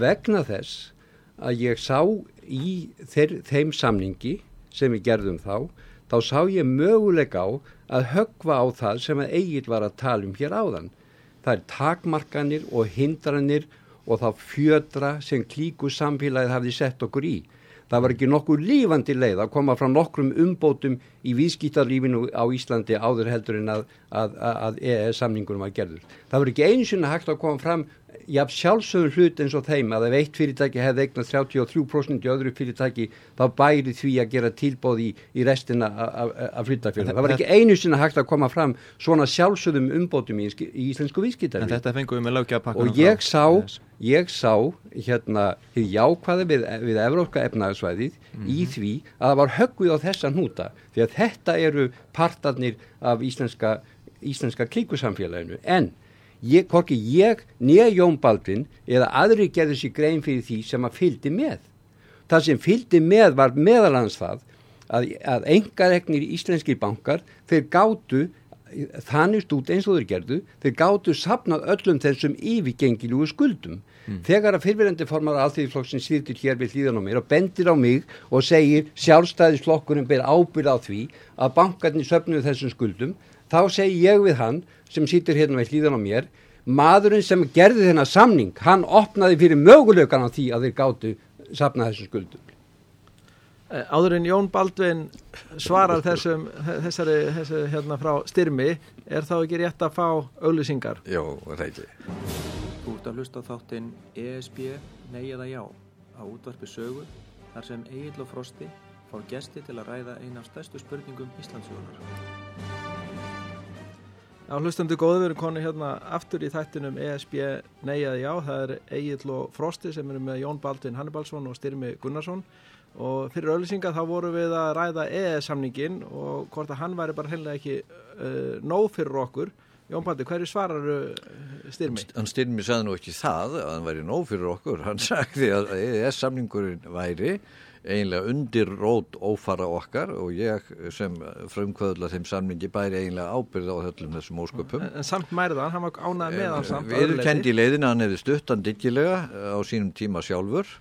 vegna þess að ég sá í þeir, þeim samningi sem við gerðum þá þá sá ég möguleika á að högva á það sem að eigin var að tala um hér áðan. Það er takmarkanir og hindranir og þá fjödra sem klíku samfélagið hafði sett okkur í. Það var ekki nokkuð lífandi leið að koma frá nokkrum umbótum í vískítarlífinu á Íslandi áður heldur en að, að, að EES samningunum var gerður. Það var ekki eins og hægt að koma fram jafn sjálfsögur hlut eins og þeim að ef eitt fyrirtæki hefði eignað 33% í öðru fyrirtæki þá bæri því að gera tilbóð í, í restina af hlutafjörðum. Það var ekki einu sinna hægt að koma fram svona sjálfsögum umbótum í, í íslensku vískítarlíf. En þetta fengum við með lögja að pakka. Og ég sá, ég sá hérna því jákvæði við, við Evrópska efnaðsvæðið mm -hmm. í því að það var höggvið á þessa hnúta því að þetta eru partarnir af íslenska, íslenska klíkusamfélaginu en ég, hvorki ég nýja Jón Baldvin eða aðri gerði sér grein fyrir því sem að fyldi með. Það sem fyldi með var meðalans það að, að engaregnir íslenski bankar þeir gátu þannig stút eins og þeir gerðu þeir gátu sapnað öllum þessum yfirgengilugu skuldum mm. þegar að fyrfirandi formar alþýðiflokksins sýrtir hér við hlýðan á mér og bendir á mig og segir sjálfstæðisflokkurinn ber ábyrð á því að bankarnir söpnuðu þessum skuldum þá segi ég við hann sem sýtur hérna við hlýðan á mér maðurinn sem gerði þennan samning hann opnaði fyrir mögulegan á því að þeir gátu sapnað þessum skuldum Áður en Jón Baldvin svarar þessum, þessari, þessari hérna frá styrmi, er þá ekki rétt að fá auðlýsingar? Jó, það ekki. Þú ert að hlusta á þáttinn ESB Nei eða Já á útvarpi sögu þar sem Egil og Frosti fá gesti til að ræða eina af stærstu spurningum Íslandsjónar. Já, hlustandi góðu, við erum konu hérna aftur í þættinum ESB Nei eða Já, það er Egil og Frosti sem eru með Jón Baldvin Hannibalsson og Styrmi Gunnarsson. Og fyrir auðlýsinga þá vorum við að ræða EES-samningin og hvort að hann væri bara heimlega ekki uh, nóg fyrir okkur Jón Baldi, hverju svarar styrmi? Hann styrmi sagði nú ekki það að hann væri nóg fyrir okkur. Hann sagði að EES-samningurinn væri eiginlega undir rót ófara okkar og ég sem frumkvöðla þeim samningi bæri eiginlega ábyrð á þöllum þessum ósköpum. En, en samt mærðan, hann var ánað með hann samt Við erum kendi í leiðinu að hann hefði stuttan diggilega á sínum tíma sjálfur.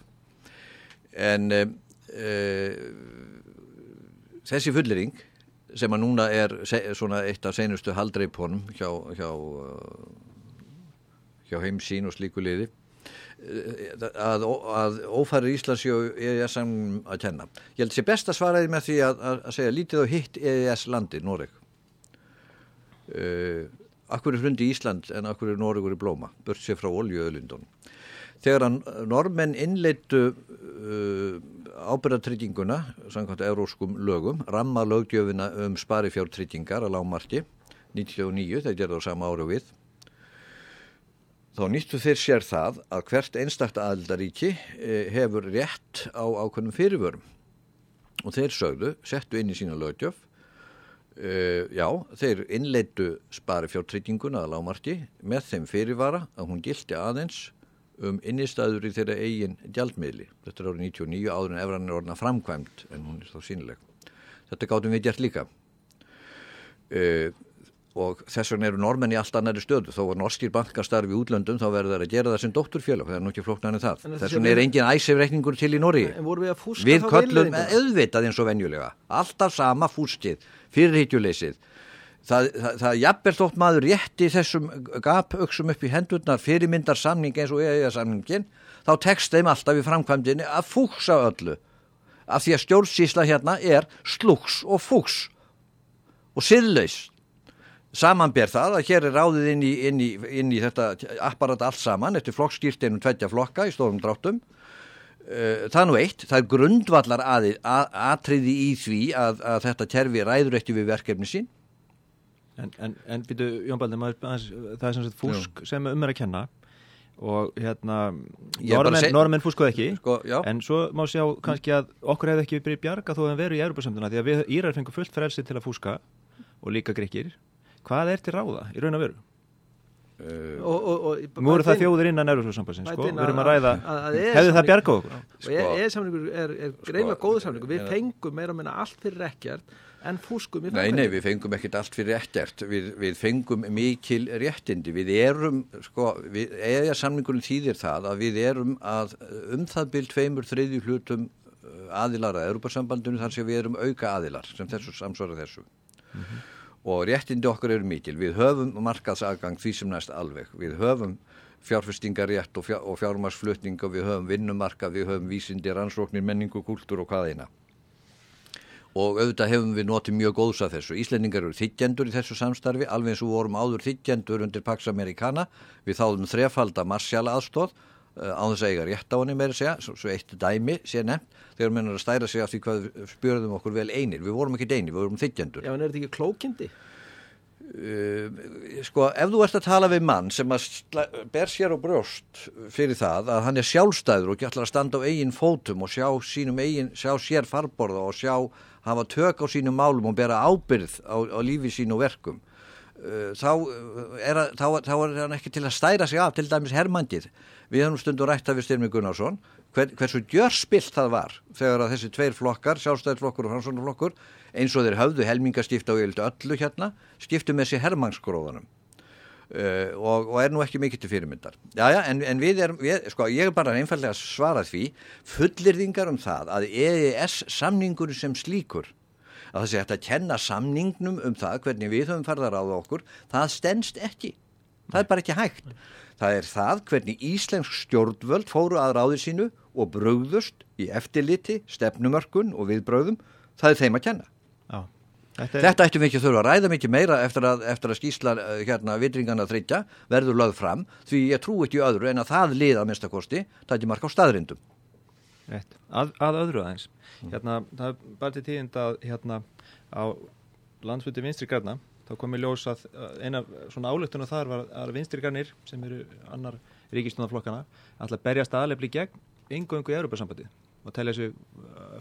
En um, Uh, þessi fullering sem að núna er svona eitt af seinustu haldreipunum hjá, hjá, uh, hjá heimsín og slíku liði uh, að, að ófæri Íslandsjó EES að kenna. Ég held að sé best að svara því með því að, að segja lítið á hitt EES landi, Noreg. Akkur er hrundi Ísland en akkur er Noregur í blóma, bört sér frá oljuöðlindunum. Þegar að normenn innleitu uh, ábyrðartrygginguna, samkvæmt euróskum lögum, ramma lögdjöfina um sparifjártryggingar að lágmarki 99, þeir gerðu á sama ára við, þá nýttu þeir sér það að hvert einstakta aðildaríki eh, hefur rétt á ákveðnum fyrirvörum. Og þeir sögðu, settu inn í sína lögdjöf, uh, já, þeir innleitu sparifjártrygginguna að lágmarki með þeim fyrirvara að hún gildi aðeins um innistæður í þeirra eigin gjaldmiðli. Þetta er árið 99 áður en efran er orðina framkvæmt en hún er þá sínileg. Þetta gáttum við gert líka. Uh, og þess vegna eru normenn í allt annari stöðu. Þó að norskir bankar starfi útlöndum þá verður það að gera það sem doktorfélag. Það er nú ekki flokknarnir það. Þess vegna er engin æsefreikningur til í Norri. Við, við köllum auðvitað eins og venjulega. Alltaf sama fústið, fyrirhýtjuleysið Það, það, það jafnvel þótt maður rétti þessum gapauksum upp í hendurnar fyrirmyndar samning eins og EEA samningin þá tekst þeim alltaf í framkvæmdini að fúksa öllu. Af því að stjórnsísla hérna er slugs og fúks og siðlaus. Samanber það að hér er ráðið inn í, inn í, inn í þetta apparat allt saman eftir flokkskýrtinum tveggja flokka í stórum dráttum. Eh, það er nú eitt, það er grundvallar aði, að, atriði í því að, að þetta kerfi ræður eftir við verkefni sín En, en, en býtu, Jón Baldur, maður, aðeins, það er sem sagt fúsk sem um er að kenna og hérna er normenn fúskuð ekki. Sko, já, en svo má sjá kannski að okkur hefði ekki verið bjarga þó að við veru í Európa-samtuna því að við Írar fengum fullt frelsi til að fúska og líka grekkir hvað er til ráða í raun og veru? uh, og, og, og, Nú eru það þjóðir innan Európa-sambansins sko, við erum að ræða að- að EES hefði það bjargað okkur? og ég, ég samlingur er, er greinlega góður samlingur við fengum meira að minna allt fyrir ekkert en fúskum í Nei, nei, framkvæmdinni. við fengum ekkert allt fyrir ekkert, við, við fengum mikil réttindi, við erum, sko, við, eða samningurinn þýðir það að við erum að um það byrj tveimur þriðju hlutum uh, aðilar að Europasambandinu þar sem við erum auka aðilar sem þessu samsvara þessu. Og réttindi okkar eru mikil, við höfum markaðsagang því sem næst alveg, við höfum fjárfestingarétt og, fjár, og fjármarsflutning og við höfum vinnumarka, við höfum vísindi, rannsóknir, menningu, kúltúr og hvað eina og auðvitað hefum við notið mjög góðs af þessu. Íslendingar eru þittjendur í þessu samstarfi, alveg eins og vorum áður þittjendur undir Pax Americana, við þáðum þrefalda marsjala aðstóð uh, á þess að eiga rétt á henni meira segja, svo, eitt dæmi sé nefnt, þegar menn er að stæra sig af því hvað við spjörðum okkur vel einir, við vorum ekki einir, við vorum þittjendur. Já, en er þetta ekki klókindi? Uh, sko, ef þú ert að tala við mann sem að ber sér á brjóst fyrir það að hann er sjálfstæður og ekki ætlar að standa á eigin fótum og sjá eigin, sjá sér farborða og sjá hafa tök á sínum málum og bera ábyrð á, á lífi sínu verkum uh, þá, uh, er, að- þá, þá er hann ekki til að stæra sig af til dæmis hermandið við höfum stundur rætt af við Styrmi Gunnarsson hver, hversu gjörspilt það var þegar að þessi tveir flokkar, sjálfstæðarflokkur og framsóknarflokkur eins og þeir höfðu helmingaskipta og held öllu hérna skiptu með sér hermangsgróðanum uh, og, og er nú ekki mikið til fyrirmyndar. Jæja, en, en við erum, við, sko, ég er bara einfallega að svara því fullirðingar um það að EES samningur sem slíkur að það sé hægt að kenna samningnum um það hvernig við höfum farið að ráða okkur, það stendst ekki. Það er bara ekki hægt. Það er það hvernig íslensk stjórnvöld fóru að ráði sínu og brugðust í eftirliti, stefnumörkun og viðbröðum, það er þeim að kenna. Já. Þetta er, Þetta ættum við ekki að þurfa að ræða mikið meira eftir að, eftir að skýsla eh, hérna vitringana þryggja verður lögð fram því ég trú ekki öðru en að það liða að minnstakosti, það er mark á staðrindum. Rétt. Að, að öðru aðeins. Hérna, það er bara til tíðind að hérna á landsfundi vinstri græna, þá kom í ljós að eina svona álöktunum þar var að vinstri grænir, sem eru annar ríkistjónaflokkana, ætla að berjast aðlefli gegn yngöngu í Europasambandi og telja sig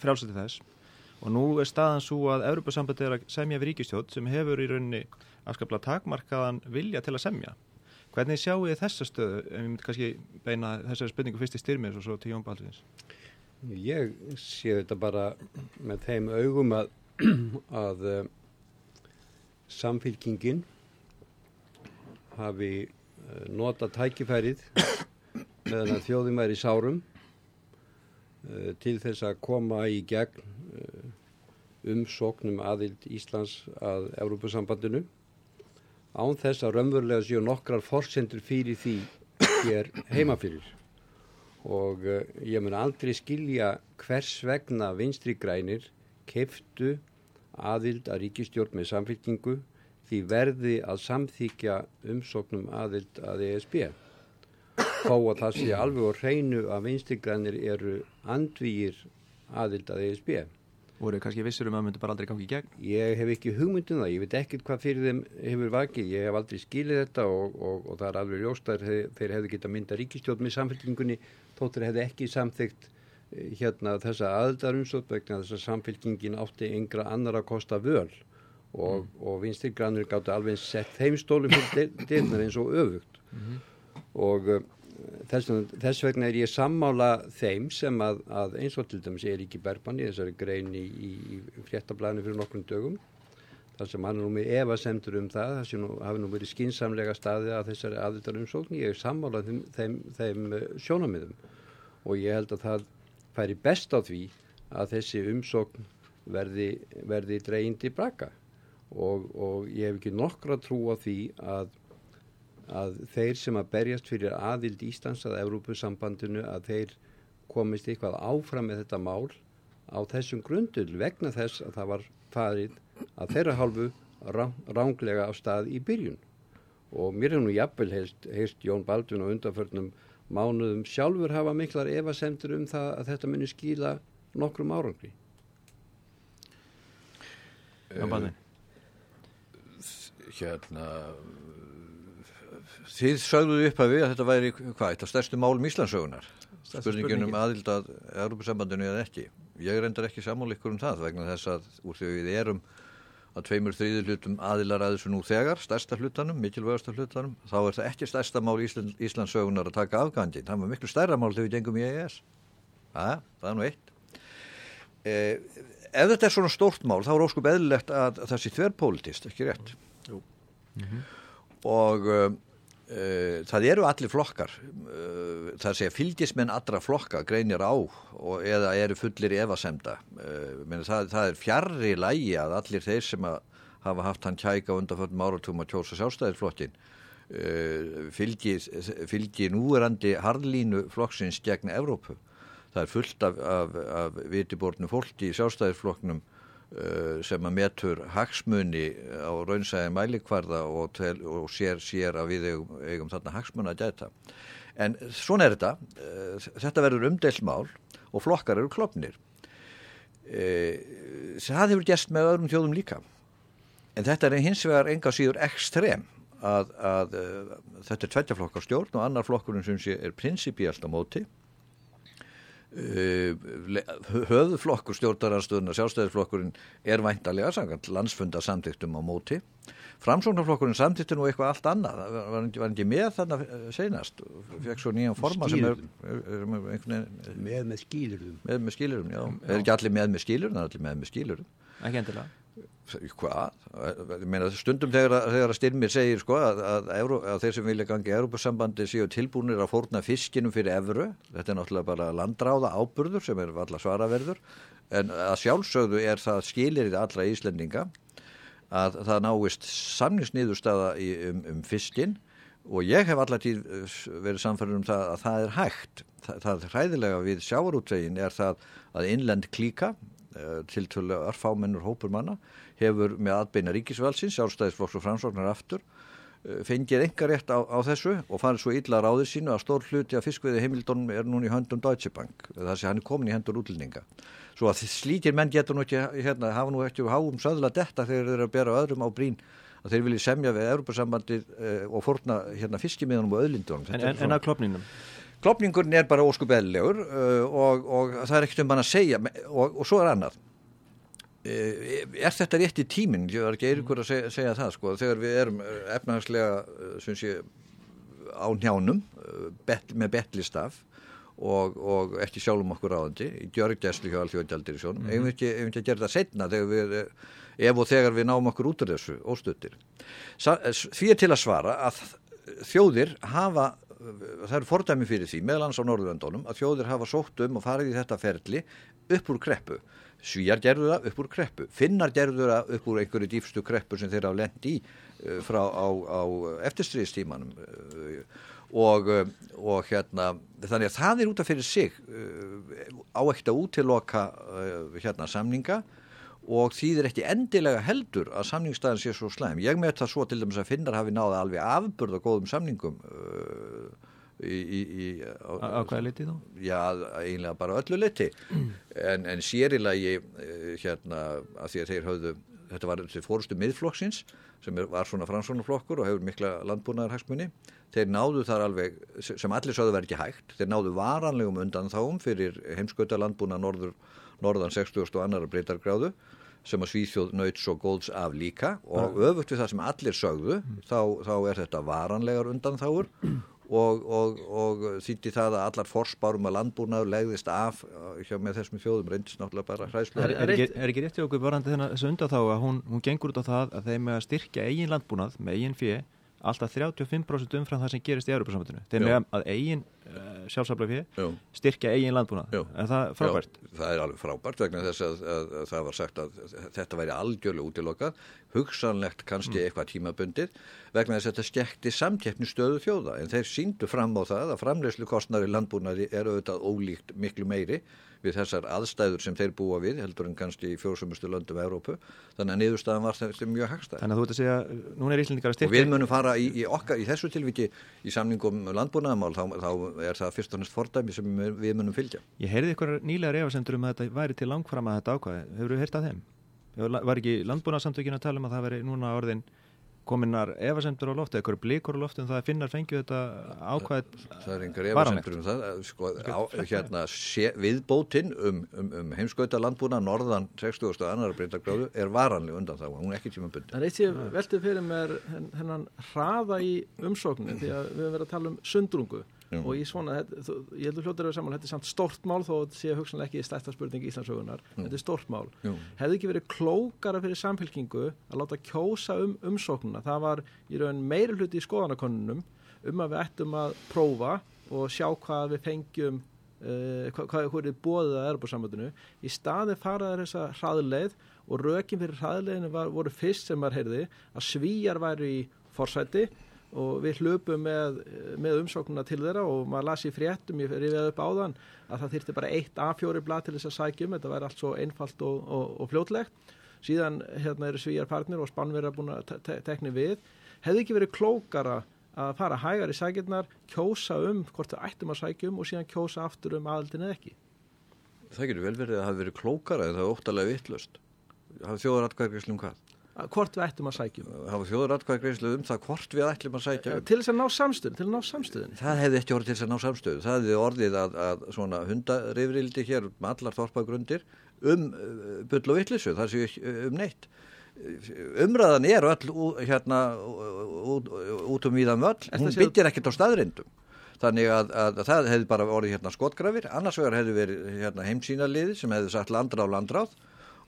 frjálsætti þess. Og nú er staðan svo að Europasambandi er að semja við ríkistjótt sem hefur í rauninni afskaplega takmarkaðan vilja til að semja. Hvernig sjáu þið þessa stöðu? Ef Ég myndi kannski beina þessari spurningu fyrst í styrmir og svo til Jón Baldvins. Ég sé þetta bara með þeim augum að, að samfylkingin hafi uh, nota tækifærið meðan að þjóðum er í sárum uh, til þess að koma í gegn uh, umsóknum aðild Íslands að Európusambandinu án þess að raunverulega séu nokkrar forsendur fyrir því hér heimafyrir og ég mun aldrei skilja hvers vegna vinstri grænir keftu aðild að ríkistjórn með samfylkingu því verði að samþykja umsóknum aðild að ESB þó að það sé alveg á hreinu að vinstri grænir eru andvíir aðild að ESB voru kannski vissur um að það myndi bara aldrei gangi í gegn? Ég hef ekki hugmyndum það, ég veit ekkert hvað fyrir þeim hefur vakið, ég hef aldrei skilið þetta og, og, og það er alveg ljóst að þeir, þeir hefðu getað mynda ríkistjórn með samfélkingunni þóttur hefðu ekki samþygt hérna þessa aðildarumsótt vegna þess að samfélkingin átti yngra annar að kosta völ og, og vinstri grannur gáttu alveg sett þeim stólum fyrir dyrnar eins og öfugt. Og uh, þess, vegna- þess vegna er ég sammála þeim sem að, að eins og til dæmis er ekki Bergmann í þessari grein í, í, fréttablaðinu fyrir nokkrum dögum þar sem hann er nú með efasemtur um það þar sem hafi nú verið skinsamlega staði að þessari aðvitað umsókn ég er sammála þeim, þeim, þeim eh, sjónamiðum og ég held að það færi best á því að þessi umsókn verði, verði dregin til braka og, og ég hef ekki nokkra trú á því að að þeir sem að berjast fyrir aðild Íslands að Evrópusambandinu að þeir komist eitthvað áfram með þetta mál á þessum grundul vegna þess að það var farið að þeirra hálfu ránglega á stað í byrjun. Og mér er nú jafnvel heist, Jón Baldvin á undanförnum mánuðum sjálfur hafa miklar evasendur um það að þetta muni skýla nokkrum árangri. Baldvin. Hérna Þið sagðuðu upp að við að þetta væri hvað, þetta stærstu málum Íslandsögunar spurningin. Um aðild að Europasambandinu eða ekki. Ég reyndar ekki sammál ykkur um það vegna þess að úr því við erum að tveimur þrýður hlutum aðilar að þessu nú þegar, stærsta hlutanum, mikilvægasta hlutanum, þá er það ekki stærsta mál Ísland, Íslandsögunar að taka afgangin. Það var miklu stærra mál þegar við gengum í EES. Það, það er nú eitt. Eh, ef þetta er svona stórt mál, þá er óskup eðlilegt að, að það sé þverrpolítist, ekki rétt. Jú. Mm -hmm. Og um, það eru allir flokkar. Uh, það sé að fylgismenn allra flokka greinir á og, eða eru fullir í evasemda uh, það, það er fjarrri lægi að allir þeir sem hafa haft hann kæka undanföldum áratúm að kjósa sjálfstæðisflokkin fylgi, fylgi núverandi harlínu flokksins gegn Evrópu. Það er fullt af, af, af vitibornu fólki í sjálfstæðisflokknum sem að metur hagsmunni á raunsæði mælikvarða og, tel, og sér, sér að við eigum, eigum þarna hagsmunna að gæta. En svona er þetta, uh, þetta verður umdelt mál og flokkar eru klopnir. Það hefur gæst með öðrum þjóðum líka. En þetta er hins vegar enga síður ekstrem að, að þetta er tveitjaflokkarstjórn og annar flokkurinn sem sé er prinsipíalt á móti höfðflokkur stjórnaranstöðuna sjálfstæðisflokkurinn er væntalega samkvæmt landsfunda samtíktum á móti. Framsóknarflokkurinn samtíktur nú eitthvað allt annað. Það var, var ekki með þarna eh, senast fekk svo nýjan forma sem er, er, er með með skýlurum með með skýlurum, já, já. er ekki allir með með skýlurum það er allir með með skýlurum ekki endilega hvað, meina, stundum þegar, þegar að styrmir segir sko að, að, að þeir sem vilja gangi Európa-sambandi séu tilbúinir að fórna fiskinum fyrir Evru, þetta er náttúrulega bara landráða áburður sem er alla svaraverður. En að sjálfsögðu er það skilir í allra íslendinga að það náist samningsnýðurstaða um, um fiskin og ég hef allar tíð uh, verið samfærður um það að það er hægt. Það, það hræðilega við sjávarútvegin er það að innlend klíka uh, til tölu örfámennur hópur manna hefur með aðbeina ríkisvalsins, sjálfstæðisflokks og framsóknar aftur, eh, fengið enga rétt á, á þessu og farið svo illa ráðið sínu að stór hluti að fiskviði heimildunum er núna í höndum Deutsche Bank, þar sem hann er komin í hendur útlendinga. Svo að slíkir menn getur nú ekki, hérna, hafa nú ekki háum söðla detta þegar þeir eru að bera öðrum á brín að þeir vilja semja við Europasambandið eh, og forna hérna, fiskimiðunum og öðlindunum. En, en, en að klopninum? Klopningurinn er bara óskupellegur uh, og, og það er ekkert um hann að segja og, og svo er annað Eh, er þetta rétt í tíminn? Ég var ekki eirikur að segja, segja það sko. Þegar við erum eh, efnahagslega eh, sé, á njánum bet, með betlistaf og, og ekki sjálfum okkur áðandi í djörgjæslu hjá allþjóðgjaldir mm -hmm. ef við ekki, ekki að gera það setna við, ef og þegar við náum okkur út af þessu óstöttir því er til að svara að þjóðir hafa það eru fordæmi fyrir því meðlans á Norðurlandónum að þjóðir hafa sótt um og farið í þetta ferli upp úr kreppu Svíjar gerðu það upp úr kreppu, finnar gerðu það upp úr einhverju dýfstu kreppu sem þeir hafa lend í uh, frá á, á eftirstriðstímanum uh, og, uh, og hérna þannig að það er út af fyrir sig á ekkert að útiloka hérna samninga og þýðir ekki endilega heldur að samningstæðin sé svo slæm. Ég með það svo til dæmis að finnar hafi náða alveg afburða góðum samningum Í, í, á, á hvaða liti þá? Já, eiginlega bara öllu liti mm. en, en sérilagi eh, hérna að því að þeir höfðu þetta var þessi fórustu miðflokksins sem var svona fransónuflokkur og hefur mikla landbúnaðarhagsmunni þeir náðu þar alveg, sem allir sögðu verið ekki hægt þeir náðu varanlegum undan þáum fyrir heimskauta landbúna norður, norðan 60. og annar breytargráðu sem að Svíþjóð nöyts og góðs af líka og öfugt við það sem allir sögðu þá, þá er þetta varanlegar undan þáur og, og, og þýtti það að allar forspárum að landbúnaður legðist af uh, hjá með þessum þjóðum reyndist náttúrulega bara hræslu. Er, er, er, er ekki rétti okkur varandi þessu undan þá að hún, hún gengur út á það að þeim að styrkja eigin landbúnað með eigin fjö alltaf 35% umfram það sem gerist í Európa-samvættinu. Þeim að eigin sjálfsafla Já. fyrir, styrkja eigin landbúnað. Já. Er það frábært? Já, það er alveg frábært vegna þess að, að, að það var sagt að þetta væri algjörlega útilokað, hugsanlegt kannski eitthvað tímabundið vegna þess að þetta skekti samkeppni stöðu þjóða en þeir síndu fram á það að framleyslu kostnari landbúnaði er auðvitað ólíkt miklu meiri við þessar aðstæður sem þeir búa við heldur en kannski í fjórsumustu löndum Európu þannig að niðurstaðan var þetta mjög hagstæð Þannig að þú ert að segja, núna er Íslandingar að og styrkja... við munum fara í, í okkar í þessu tilviki í samningum landbúnaðamál þá, þá er það fyrst og næst fordæmi sem við munum fylgja Ég heyrði ykkur nýlega refasendur um að þetta væri til langfram að þetta ákvæði. Hefur þú heyrt að þeim? Var ekki landbúnaðsamtökin að tala um að það veri núna orðin kominnar efasendur á loftu, eitthvað blikur á loftu en það finnar fengið þetta ákvæð það er einhver efasendur um það að, sko, á, hérna, sé, viðbótinn um, um, um heimskauta landbúna norðan 60. annar breyndagráðu er varanlega undan það og hún er ekki tíma bundi Það er eitt sem veltið fyrir mér hennan hraða í umsóknu því að við höfum verið að tala um sundrungu Jú. og í svona, þetta- ég heldur hljóttur að saman, þetta er samt stórt mál þó að sé hugsanlega ekki stærsta spurning í Íslandsögunar, þetta er stórt mál. Jú. hefði ekki verið klókara fyrir samfélkingu að láta kjósa um umsóknuna það var í raun meiri hluti í skoðanakonunum um að við ættum að prófa og sjá hvað við fengjum uh, hvað, hvað hvað er bóðið að Erbúrsamöndinu í staði faraði þessa hraðleið og rökin fyrir hraðleiðinu var, voru fyrst sem maður heyrði að svíjar væri í forsæti og við hlupum með, með umsóknuna til þeirra og maður las í fréttum, ég rifjaði upp áðan að það þyrfti bara eitt A4 blað til þess að sækjum, þetta væri allt svo einfalt og, og, og fljótlegt. Síðan hérna eru svíjar partner og spannverðar búin að te te tekni við. Hefði ekki verið klókara að fara hægar í sækirnar, kjósa um hvort það ættum að sækjum og síðan kjósa aftur um aðaldin eða ekki? Það getur vel verið að það hafi verið klókara en það er óttalega vittlust um Að hvort við ættum að sækjum hafa þjóðaratkvæðgreyslu um það hvort við ætlum að sækja um. til þess að ná samstöðun, til að ná samstöðunni. Það hefði ekki orðið til þess að ná samstöðu. Það hefði orðið að, að svona hundarifrildi hér með allar þorpagrundir um uh, bull og vittlisu, það sé ekki, uh, um neitt. Umræðan er öll hérna ú- ú- út um víðan völl, hún byggir ekkert á staðrindum. Þannig að, að, að það hefði bara orðið hérna skotgrafir, annars vegar hefði verið hérna heimsýnaliði sem hefði sagt landráð landráð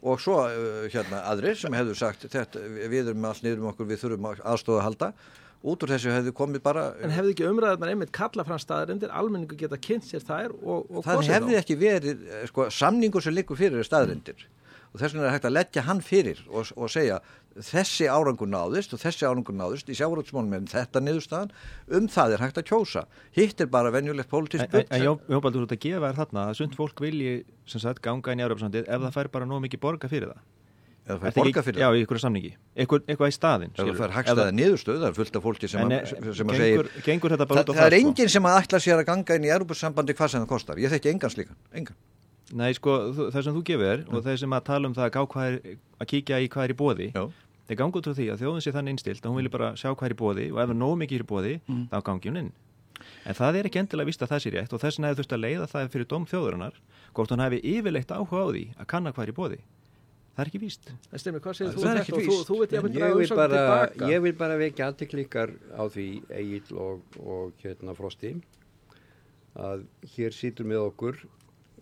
og svo uh, hérna aðrir sem hefðu sagt þetta, við erum alls niður um okkur, við þurfum aðstóða að halda. Út úr þessu hefði komið bara en hefði ekki umræðarnar einmitt kalla fram staðarindir almenningu geta kynnt sér þær og, og það hefði ekki verið eh, sko, samningur sem liggur fyrir er staðrindir og þess vegna er hægt að leggja hann fyrir og, og segja þessi árangur náðist og þessi árangur náðist í sjávarútsmálum með þetta niðurstaðan um það er hægt að kjósa hitt er bara venjulegt En, pólitísk en, en Jón- Jón Baldur, þú ert að gefa þér þarna að sund fólk vilji sem sagt ganga inn í Európa-sandið ef það fær bara nóg mikið borga fyrir það. eða það fær borga fyrir Já, það í ykkur samningi. Eitthvað, eitthvað í staðinn. ef það fær Ef hagstæða niðurstöð það er fullt af fólki sem, En, að, sem að gengur, segir gengur þetta bara það, það er enginn sem að ætla sér að ganga inn í engan Nei, sko, það sem þú gefur og þeir sem að tala um það að, hvað er, að kíkja í hvað er í bóði, Já. Þeir gangi út frá því að þjóðin sé þannig innstilt að hún vilja bara sjá hvað er í bóði og ef það er nóg mikið er í bóði, þá gangi hún inn. En það er ekki endilega vist að það sé rétt og þess vegna hefur þurft að leiða það fyrir dóm þjóðurinnar hvort hún hefði yfirleitt áhuga á því að kanna hvað er í bóði. Það er ekki víst. En Stemmi, hvað segir Það þú er um þetta og þú, þú veit ég að Ég vil, bara, ég vil bara vekja aðteklíkar á því Egil og, og hérna Frosti að hér situr með okkur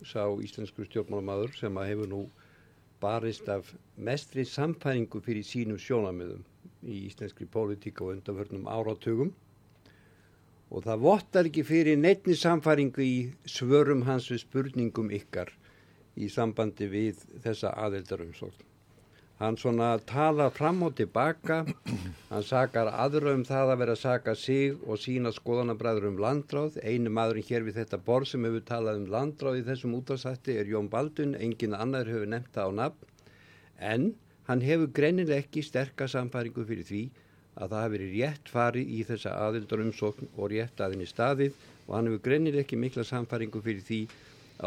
sá íslensku stjórnmálamaður sem að hefur nú barist af mestri samfæringu fyrir sínum sjónamöðum í íslenskri pólitík og undanförnum áratugum og það vottar ekki fyrir neittni samfæringu í svörum hans við spurningum ykkar í sambandi við þessa aðeldarumsókn. Hann svona talar fram og tilbaka, hann sakar aðra um það að vera að saka sig og sína skoðanabræður um landráð. Einu maðurinn hér við þetta borð sem hefur talað um landráð í þessum útastætti er Jón Baldun, engin annar hefur nefnt það á nafn. En hann hefur greinileg ekki sterka samfæringu fyrir því að það hafi verið rétt farið í þessa aðildarumsókn og rétt aðinni staðið og hann hefur greinileg ekki mikla samfæringu fyrir því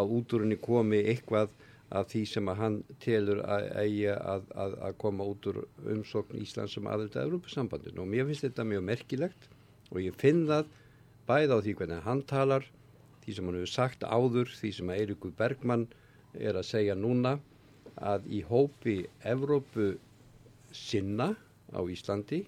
að út úr henni komi eitthvað af því sem að hann telur að eigi að, að, að koma út úr umsókn Íslands sem aðild að Európa-sambandinu og mér finnst þetta mjög merkilegt og ég finn það bæð á því hvernig hann talar, því sem hann hefur sagt áður, því sem að Eirikur Bergmann er að segja núna að í hópi Evrópu sinna á Íslandi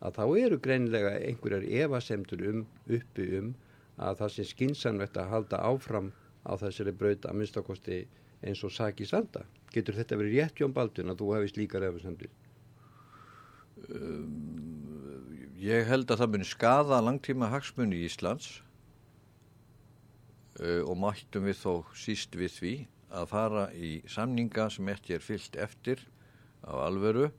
að þá eru greinilega einhverjar evasemtur um, uppi um að það sem skinsanvett að halda áfram á þessari braut að minnstakosti eins og saki standa. Getur þetta verið rétt Jón Baldun að þú hefist líka efasemtur? ég held að það muni skada langtíma hagsmunni í Íslands uh, og mættum við þó síst við því að fara í samninga sem ekki er fyllt eftir á alvöru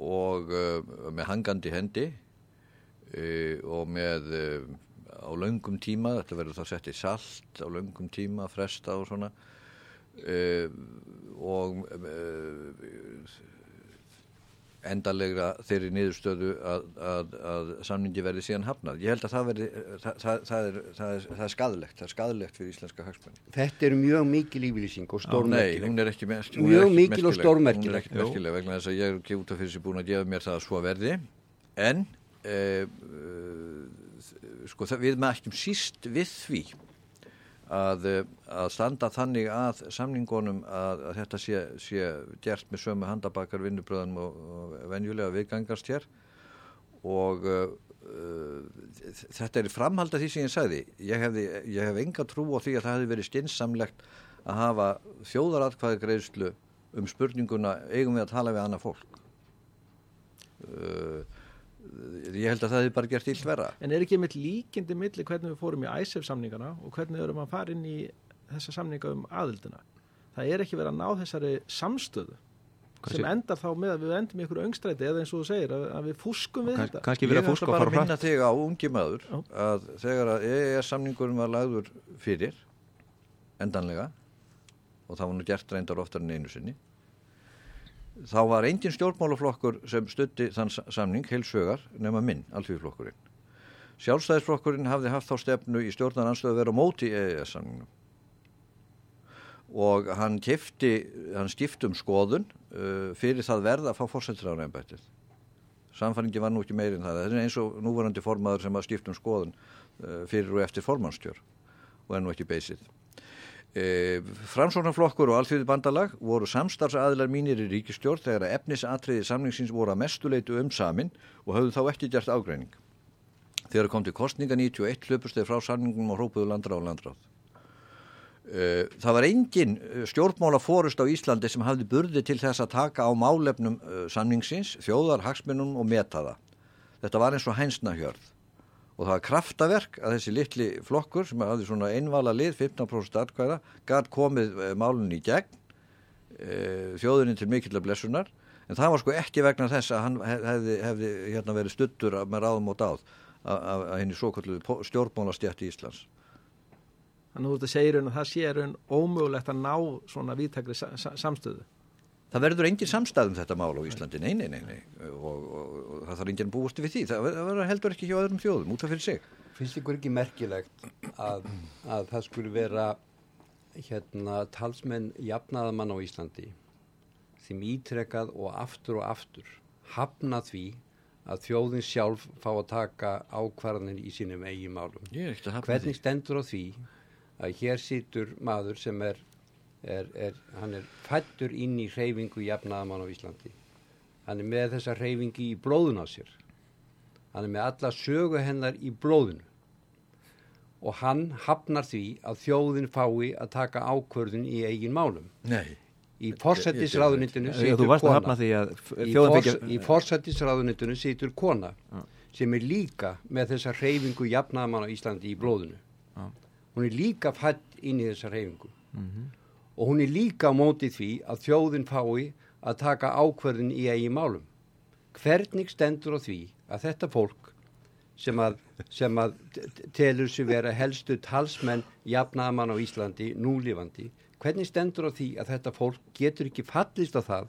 og uh, með hangandi hendi uh, og með uh, á löngum tíma, þetta verður þá sett í salt á löngum tíma, fresta og svona uh, og uh, endalega þeirri niðurstöðu að, að, að samningi verði síðan hafnað. Ég held að það verði, það, það, er, það, er, er skadilegt, það er skadilegt fyrir íslenska hagsmenni. Þetta er mjög mikil yfirlýsing og Nei, stórmerkileg. hún er ekki hún Mjög ekki mikil og merkileg. stórmerkileg. Hún er ekki merkileg vegna þess að ég er ekki út af fyrir sig búin að gefa mér það að svo verði en eh, uh, sko við mættum síst við því að, eh, að standa þannig að samningunum að, að þetta sé, sé gert með sömu handabakar vinnubröðum og, og venjulega viðgangast hér. Og uh, uh, þetta er framhald af því sem ég sagði. Ég, hefði, ég hef enga trú á því að það hefði verið skinsamlegt að hafa þjóðaratkvæði greiðslu um spurninguna eigum við að tala við annað fólk? Uh, ég held að það hefði bara gert illt verra En er ekki mitt líkindi milli hvernig við fórum í ISEF samningana og hvernig við erum að fara inn í þessa samninga um aðildina? Það er ekki verið að ná þessari samstöðu Kannski- sem endar þá með að við endum í ykkur öngstræti eða eins og þú segir að, að við fúskum við Kann, þetta. kannski Ég verið að ætla fúska og bara fara að minna þig á ungi maður að þegar að EES samningurum var lagður fyrir endanlega og það var nú gert reyndar oftar en einu sinni þá var engin stjórnmálaflokkur sem stutti þann sa- samning heilsögar nema minn, alþjóðflokkurinn Sjálfstæðisflokkurinn hafði haft þá stefnu í stjórnaranstöðu að vera á móti EES samningnum og hann kefti, hann skipti um skoðun uh, fyrir það verð að fá fórsettir á nefnbættið samfæringi var nú ekki meirinn það. Það er eins og núvarandi formaður sem að skipta um skoðun uh, fyrir og eftir formannstjör og er nú ekki beysið e, Framsóknarflokkur og alþjóði bandalag voru samstarfsaðilar mínir í ríkistjórn þegar að efnisatriði samningsins voru að mestuleitu um samin og höfðu þá ekki gert ágreining. Þegar kom til kostninga 91 hlupust þeir frá samningum og hrópuðu landra og landráð. Eh, Það var engin eh, stjórnmála fórust á Íslandi sem hafði burði til þess að taka á málefnum eh, samningsins, þjóðar, hagsmunum og meta það. Þetta var eins og hænsnahjörð og það var kraftaverk að þessi litli flokkur sem hafði svona einvala lið, 15% atkvæða, gæt komið eh, málunni í gegn, eh, þjóðunni til mikillar blessunar, en það var sko ekki vegna þess að hann hef- hefði, hefði hérna verið stuttur með ráðum og dáð af henni svo kallu stjórnmálastjætti Íslands. Þannig að þú ert að segja í raun að það sé í raun ómögulegt að ná svona sa samstöðu. Það verður engin samstæðum þetta mál á Íslandi, nei, nei, nei, nei. Og, og, og það þarf enginn búist við því, það ver- það verður heldur ekki hjá öðrum þjóðum, út af fyrir sig. Finnst ykkur ekki merkilegt að, að það skulle vera hérna talsmenn jafnaðamann á Íslandi sem ítrekað og aftur og aftur hafna því að þjóðin sjálf fá að taka ákvarðanir í sínum eigin málum. Ég er ekkert að hafna Hvernig stendur á því að hér situr maður sem er, er, er hann er fættur inn í hreyfingu jafnaðamann á Íslandi. Hann er með þessa hreyfingu í blóðun á sér. Hann er með alla sögu hennar í blóðinu. Og hann hafnar því að þjóðin fái að taka ákvörðun í eigin málum. Nei, Í forsættisráðunitinu Já, situr kona. Í, forsættisráðunitinu situr kona sem er líka með þessa hreyfingu jafnaðamann á Íslandi í blóðinu. Já. Hún er líka fætt inn í þessa hreyfingu og hún er líka á móti því að þjóðin fái að taka ákverðin í eigi málum. Hvernig stendur á því að þetta fólk sem að, sem að telur sig vera helstu talsmenn jafnaðamann á Íslandi, núlifandi, hvernig stendur á því að þetta fólk getur ekki fallist á það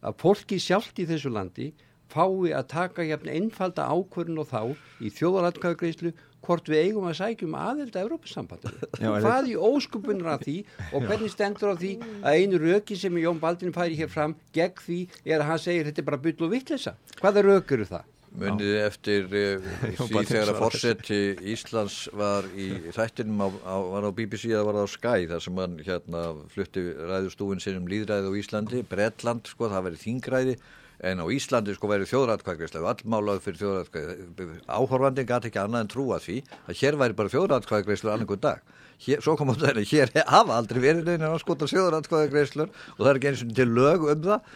að fólki sjálft í þessu landi fái að taka jafn einfalda ákvörðun og þá í þjóðaratkvæðagreislu hvort við eigum að sækjum aðild að Európa-sambandinu. Er Hvað í óskupunir að því og hvernig stendur á því að einu röki sem Jón Baldin færi hér fram gegn því er að hann segir þetta er bara byll og vittlisa. Hvaða rök eru það? munið eftir uh, því þegar að fórseti Íslands var í þættinum á, á, var á BBC eða var það á Sky þar sem hann hérna flutti ræðustúin sinn um líðræði á Íslandi, Bretland sko, það verið þingræði en á Íslandi sko verið þjóðratkvæðgreislega og all málaði fyrir þjóðratkvæðgreislega áhorfandi gæti ekki annað en trúa því að hér væri bara þjóðratkvæðgreislega annarkur dag. Hér, svo kom á það hér hafa aldrei verið neina anskotar þjóðratkvæðgreislur og það er ekki eins og til lög um það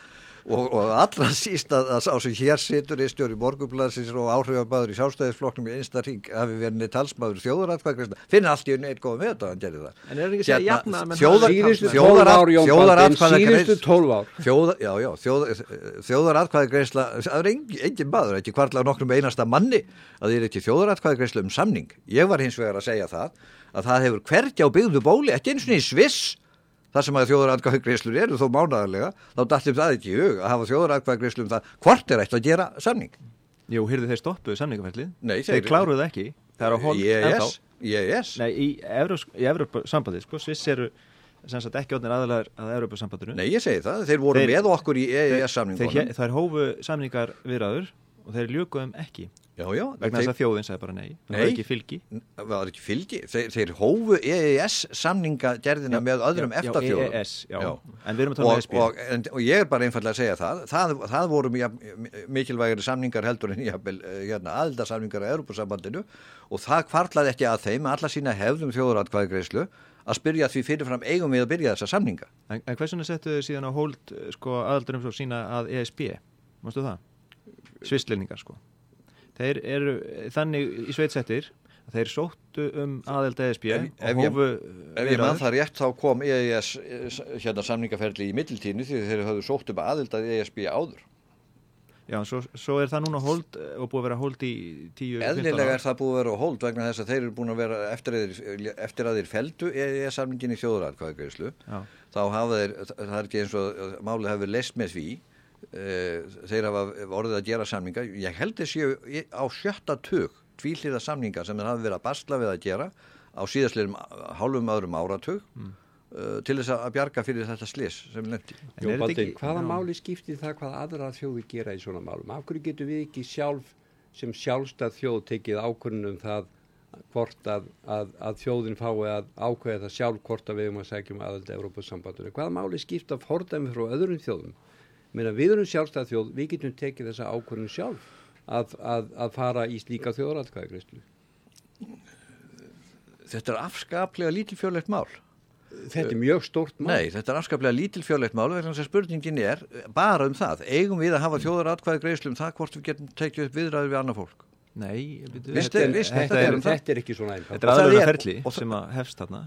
og, og allra síst að, að sá sem hér situr í stjóri morgunblæðsins og áhrifabæður í sjálfstæðisflokknum í einsta ring hafi verið neitt talsmaður þjóðaratkvæðagreysla finna allt í unni eitt góða með þetta hann gerði það En er ekki að segja Hérna, jafna menn þjóðar- hafi Síðustu? 12 ár, Jón Baldvin, Þjóðaratkvæðagreis- síðustu 12 ár. Þjóða, já, já, þjóð, þjóðaratkvæðagreysla það er engin, engin maður, ekki hvartlega nokkrum einasta manni að það er ekki þjóðaratkvæðagreysla um samning ég var hins vegar að segja það að það hefur hvergi á byggðu bóli ekki eins og í Sviss þar sem að þjóðaratkvæðagreislur eru þó mánaðarlega þá dattum það ekki í hug að hafa þjóðaratkvæðagreyslu um það hvort er eftir að gera samning. Jú, heyrðu þeir stoppuðu samningaferlið. Nei, Þeir þeir- kláruðu það ekki. Það er á hold ennþá. EES. Nei, í Evropasambandi sko, Sviss eru sem sagt ekki odnir aðalar að Evropasambandinu Nei, ég segi það, þeir voru Þeir- með okkur í EES samningunum. Þær hófu samningar viðraður og þeir ljúkuðum ekki Já, já, vegna þess að þjóðin sagði bara nei. Það Nei. var ekki fylgi. Það var ekki fylgi, þeir, þeir hófu EES samninga gerðina með öðrum já, eftir já, EES, já. en við erum að tala um og, ESB og, en, og ég er bara einfallega að segja það. Það, það voru mjög mikilvægari samningar heldur en jafnvel, eh, hérna, aðildarsamningar á Europasambandinu og það kvartlaði ekki að þeim alla sína hefðum þjóðuratkvæðgreislu að spyrja því fyrirfram eigum við að byrja þessa samninga? En, en hversuna settu þau síðan á hold sko, aðaldurum svo sína að ESB mástu það? Svisslendingar sko þeir eru þannig í sveitsettir þeir sóttu um aðeld ESB og ef ég- ég mann það rétt þá kom EES hérna samningaferli í middeltínu því þeir höfðu sótt um aðild að ESB áður. Já, en svo, svo er það núna hold og búið að vera hold í 10-15 Eðlilega er það búið að vera hold vegna þess að þeir eru búin að vera eftir að þeir, eftir að þeir feldu EES samningin í þjóðuratkvæðagreyslu Já. þá hafa þeir, það er ekki eins og málið hafi leist með því þeir hafa orðið að gera samninga ég held þessi á sjötta tug tvíliða samninga sem þeir hafi verið að basla við að gera á síðastliðum hálfum öðrum áratug mm. til þess að bjarga fyrir þetta slis sem lendi En er þetta ekki- hvaða já. máli skiptir það hvað aðra þjóði gera í svona málum? Af hverju getum við ekki sjálf sem sjálfstæð þjóð tekið ákvörðunum það hvort að, að, að þjóðin fái að ákveða það sjálf hvort að við erum að segja um aðaldi Európa-sambandinu? Hvaða máli skipta fordæmi frá öðrum þjóðum? Meina við erum sjálfstæð þjóð, við getum tekið þessa ákvörðun sjálf að, að, að fara í slíka þjóðratkvæðagreyslu. Þetta er afskaplega lítilfjörlegt mál Þetta er mjög stórt mál. Nei, þetta er afskaplega lítilfjörlegt mál þess að spurningin er bara um það eigum við að hafa þjóðaratkvæði greiðslu um það hvort við getum tekið upp viðræður við annað fólk Nei, þetta, er- er, þetta, þetta er, er um það. þetta er ekki svona þetta einfalt. það aðluna er- það- sem að hefst þarna?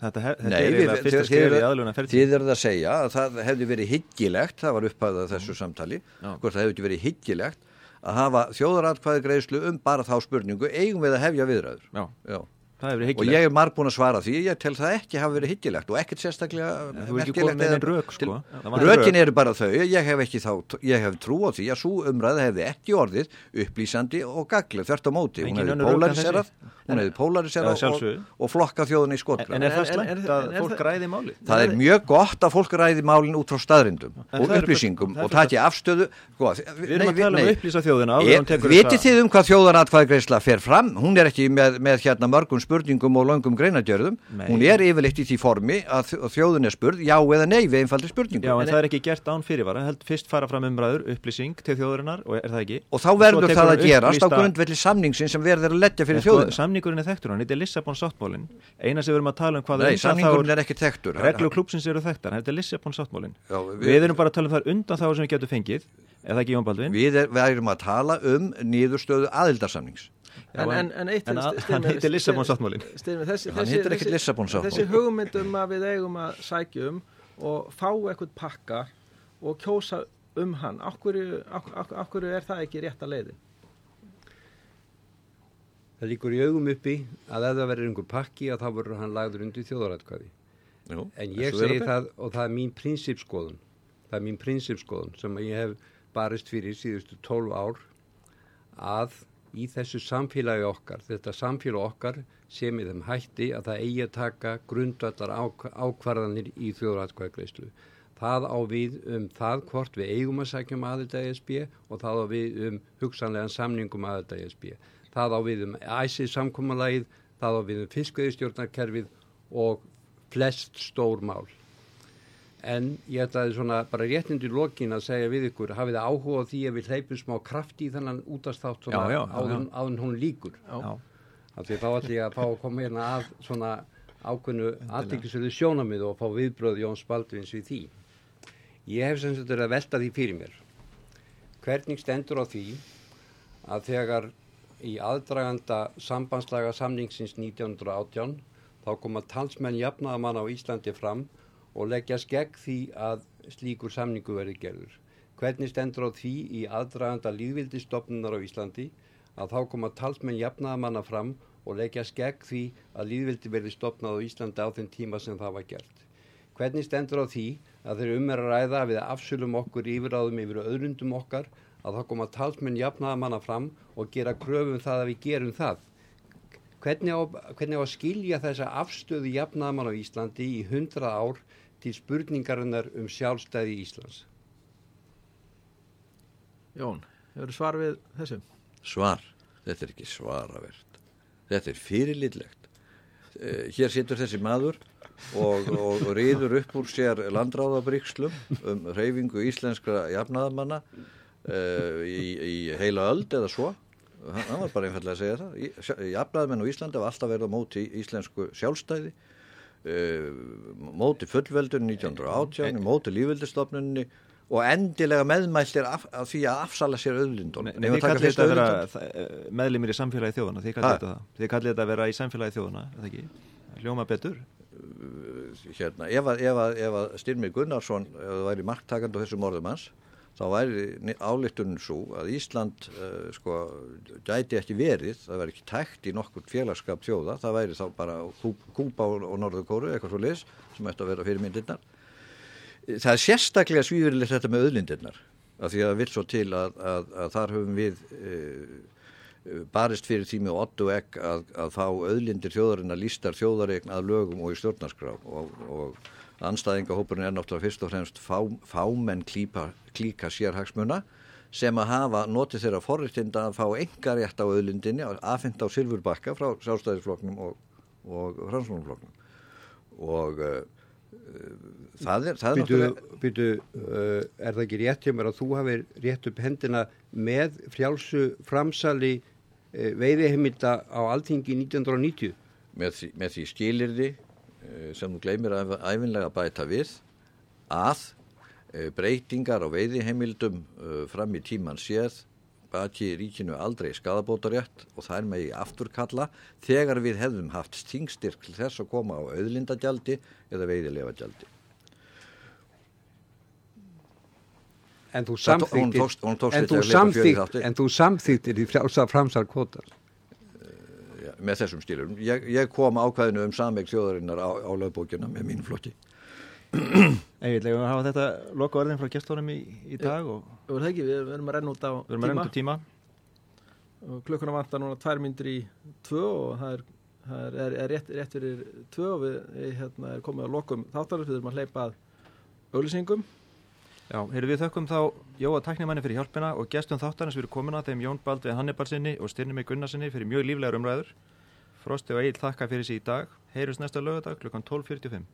Þetta, hef, þetta Nei, er við- fyrsta þið skrif í eruð- aðluna ferli Þið eruð að segja að það hefði verið hyggilegt, það var upphæðað þessu samtali, hvort það hefði ekki verið hyggilegt að hafa þjóðaratkvæði greiðslu um bara þá spurningu, eigum við að hefja viðræður. Já, Já. Og ég er marg búin að svara því, ég tel það ekki hafa verið hyggilegt og ekkert sérstaklega er neinn rök, sko. Rökin rök. eru bara þau, ég hef ekki þá, ég hef trú á því að svo umræða hefði ekki orðið upplýsandi og gaglið þvert á móti. Hún hefði polariserað, hún hefði polariserað og, og flokka þjóðinni í En, skotgraf. en er það slæmt að fólk græði máli? Það er mjög gott að fólk ræði málinn út frá staðrindum og upplýsingum og taki afstöðu sko, Við erum að tala um upplýsa hún tekur Vitið þið um hvað þjóðaratkvæðgreisla fer fram? Hún er ekki með, með hérna mörgum spurningum og löngum greinagjörðum. Nei. Hún er yfirleitt í því formi að þ- að þjóðin er spurð já eða nei við einfaldi spurningum. Já, en það er ekki gert án fyrirvara, held fyrst fara fram umræður, upplýsing til þjóðurinnar og er það ekki? Og þá verður það að gerast á grundvelli samningsin sem verður að leggja fyrir En sko, þjóðina. Samningurinn er þekktur, hann heitir Lissabon sáttmálin Eina sem við erum að tala um hvað Nei, samningurinn er ekki tektur. Reglu klúpsins eru þekktar, hann heitir Lissabon sáttmálin Já, við, erum bara að tala um það undan þá sem við getum fengið Er það ekki Jón Baldvin? Við, er, við erum að tala um niðurstöðu aðildarsamnings. Já, En, en- en, en að- hann heitir Lissabon Styrmir- sáttmálinn. Styrmir, þessi, Hann heitir ekkert þessi- Lissabon sáttmálinn. Þessi hugmynd um að við eigum að sækja um og fá eitthvað pakka og kjósa um hann Akkur, er það ekki rétt að leiði? Það líkur í augum uppi að ef það verður einhver pakki að þá verður hann lagður undir þjóðaratkvæði. Jú, En ég segi það. og það er mín prinsipskoðun. Það er mín prinsipskoðun sem að ég hef barist fyrir síðustu 12 ár að í þessu samfélagi okkar, þetta samfélag okkar sem í þeim hætti að það eigi að taka grundvallar ák ákvarðanir í þjóðratkvæðgreyslu. Það á við um það hvort við eigum að sækja um aðild að ESB og það á við um hugsanlegan samningum aðild að ESB. Það á við um æsið samkómalagið, það á við um fiskveðistjórnarkerfið og flest stór mál. En ég ætlaði svona bara réttindi lokin að segja við ykkur, hafið þið áhuga á því að við hleypum smá kraft í þennan útastátt svona Já, já, já, áður, já. áður en hún líkur. Já. Af því þá ætlum ég að fá að koma hérna að svona ákveðnu aðtækisverðu sjónamið og fá viðbröð Jóns Baldvins við því. Ég hef sem sagt verið að velta því fyrir mér. Hvernig stendur á því að þegar í aðdraganda sambandslaga samningsins 1918 þá koma talsmenn jafnaðamann á Íslandi fram og leggjast gegn því að slíkur samningu verið gerður. Hvernig stendur á því í aðdraganda líðvildistofnunar á Íslandi að þá koma talsmenn jafnaðamanna fram og leggjast gegn því að líðvildi verið stopnað á Íslandi á þenn tíma sem það var gert. Hvernig stendur á því að þeir um er að ræða við afsölum okkur yfiráðum yfir öðrundum okkar að þá koma talsmenn jafnaðamanna fram og gera kröfum um það að við gerum það. Hvernig á, hvernig á að skilja þessa afstöðu jafnaðamann á Íslandi í hundra ár til spurningarinnar um sjálfstæði Íslands? Jón, hefur svar við þessu? Svar, þetta er ekki svaravert. Þetta er fyrirlillegt. Eh, hér situr þessi maður og, og, rýður upp úr sér landráðabrikslum um reyfingu íslenskra jafnaðamanna uh, í, í heila öld eða svo hann, var bara einfallega að segja það jafnaðamenn á Íslandi var alltaf verið á móti íslensku sjálfstæði móti fullveldun 1918, móti lífveldistofnunni og endilega meðmælt er af, af því að afsala sér öðlindun Þið kallið þetta að vera meðlimir í samfélagi þjóðana Þið kallið þetta, þetta að vera í samfélagi þjóðana Ljóma betur hérna, ef að, ef að, ef að Styrmir Gunnarsson væri marktakand á þessum orðum hans þá væri álittunum svo að Ísland uh, sko gæti ekki verið, það væri ekki tækt í nokkur félagskap þjóða, það væri þá bara Kúpa og, Norðurkóru eitthvað svo lis sem ætti að vera fyrir myndirnar það er sérstaklega svíðurlegt þetta með öðlindirnar af því að vil svo til að, að þar höfum við uh, barist fyrir því með 8 og ekk að, að fá öðlindir þjóðarinn að lístar þjóðaregn að lögum og í stjórnarskrá og, og anstæðingahópurinn er náttúrulega fyrst og fremst fá, fámenn klípa, klíka sérhagsmuna sem að hafa notið þeirra forriðtinda að fá enga rétt á öðlindinni aðfinnt á Silfurbakka frá sjálfstæðisfloknum og, og fransfloknum og uh, það er, það er byttu, náttúrulega byttu, uh, er það ekki rétt hjá mér að þú hafið rétt upp hendina með frjálsu framsali uh, veiðihemilda á alþingi 1990 með því, með því skilirði sem þú gleymir að æfinlega bæta við að uh, breytingar á veiðihemildum uh, fram í tíman séð baki ríkinu aldrei skadabótarétt og það er með í afturkalla þegar við hefðum haft stingstyrk til þess að koma á auðlindagjaldi eða veiðilefagjaldi. En þú samþýttir en, en, en þú samþýttir í frjálsa framsal kvotar? Uh, með þessum stílum. Ég, ég kom ákvæðinu um samveik þjóðarinnar á, á lögbókina með mín flokki. Egil, við hafa þetta loka orðin frá gestónum í, í dag og Við verðum ekki, við verðum að renna út á við erum að renna út tíma. og klukkuna vantar núna tvær myndir í tvö og það er, það er, er, er rétt, rétt fyrir tvö og við hérna, erum komið að lokum þáttarins, við erum að hleypa að auðlýsingum Já, heyrðu við þökkum þá Jóa Tæknimanni fyrir hjálpina og gestum þáttarins. Komin að þeim Jón Baldvið Hannibalsinni og Styrnumi Gunnarsinni fyrir mjög líflegar umræður Frosti og Egil þakka fyrir sig í dag. Heyrjus næsta lögadag klukkan 12.45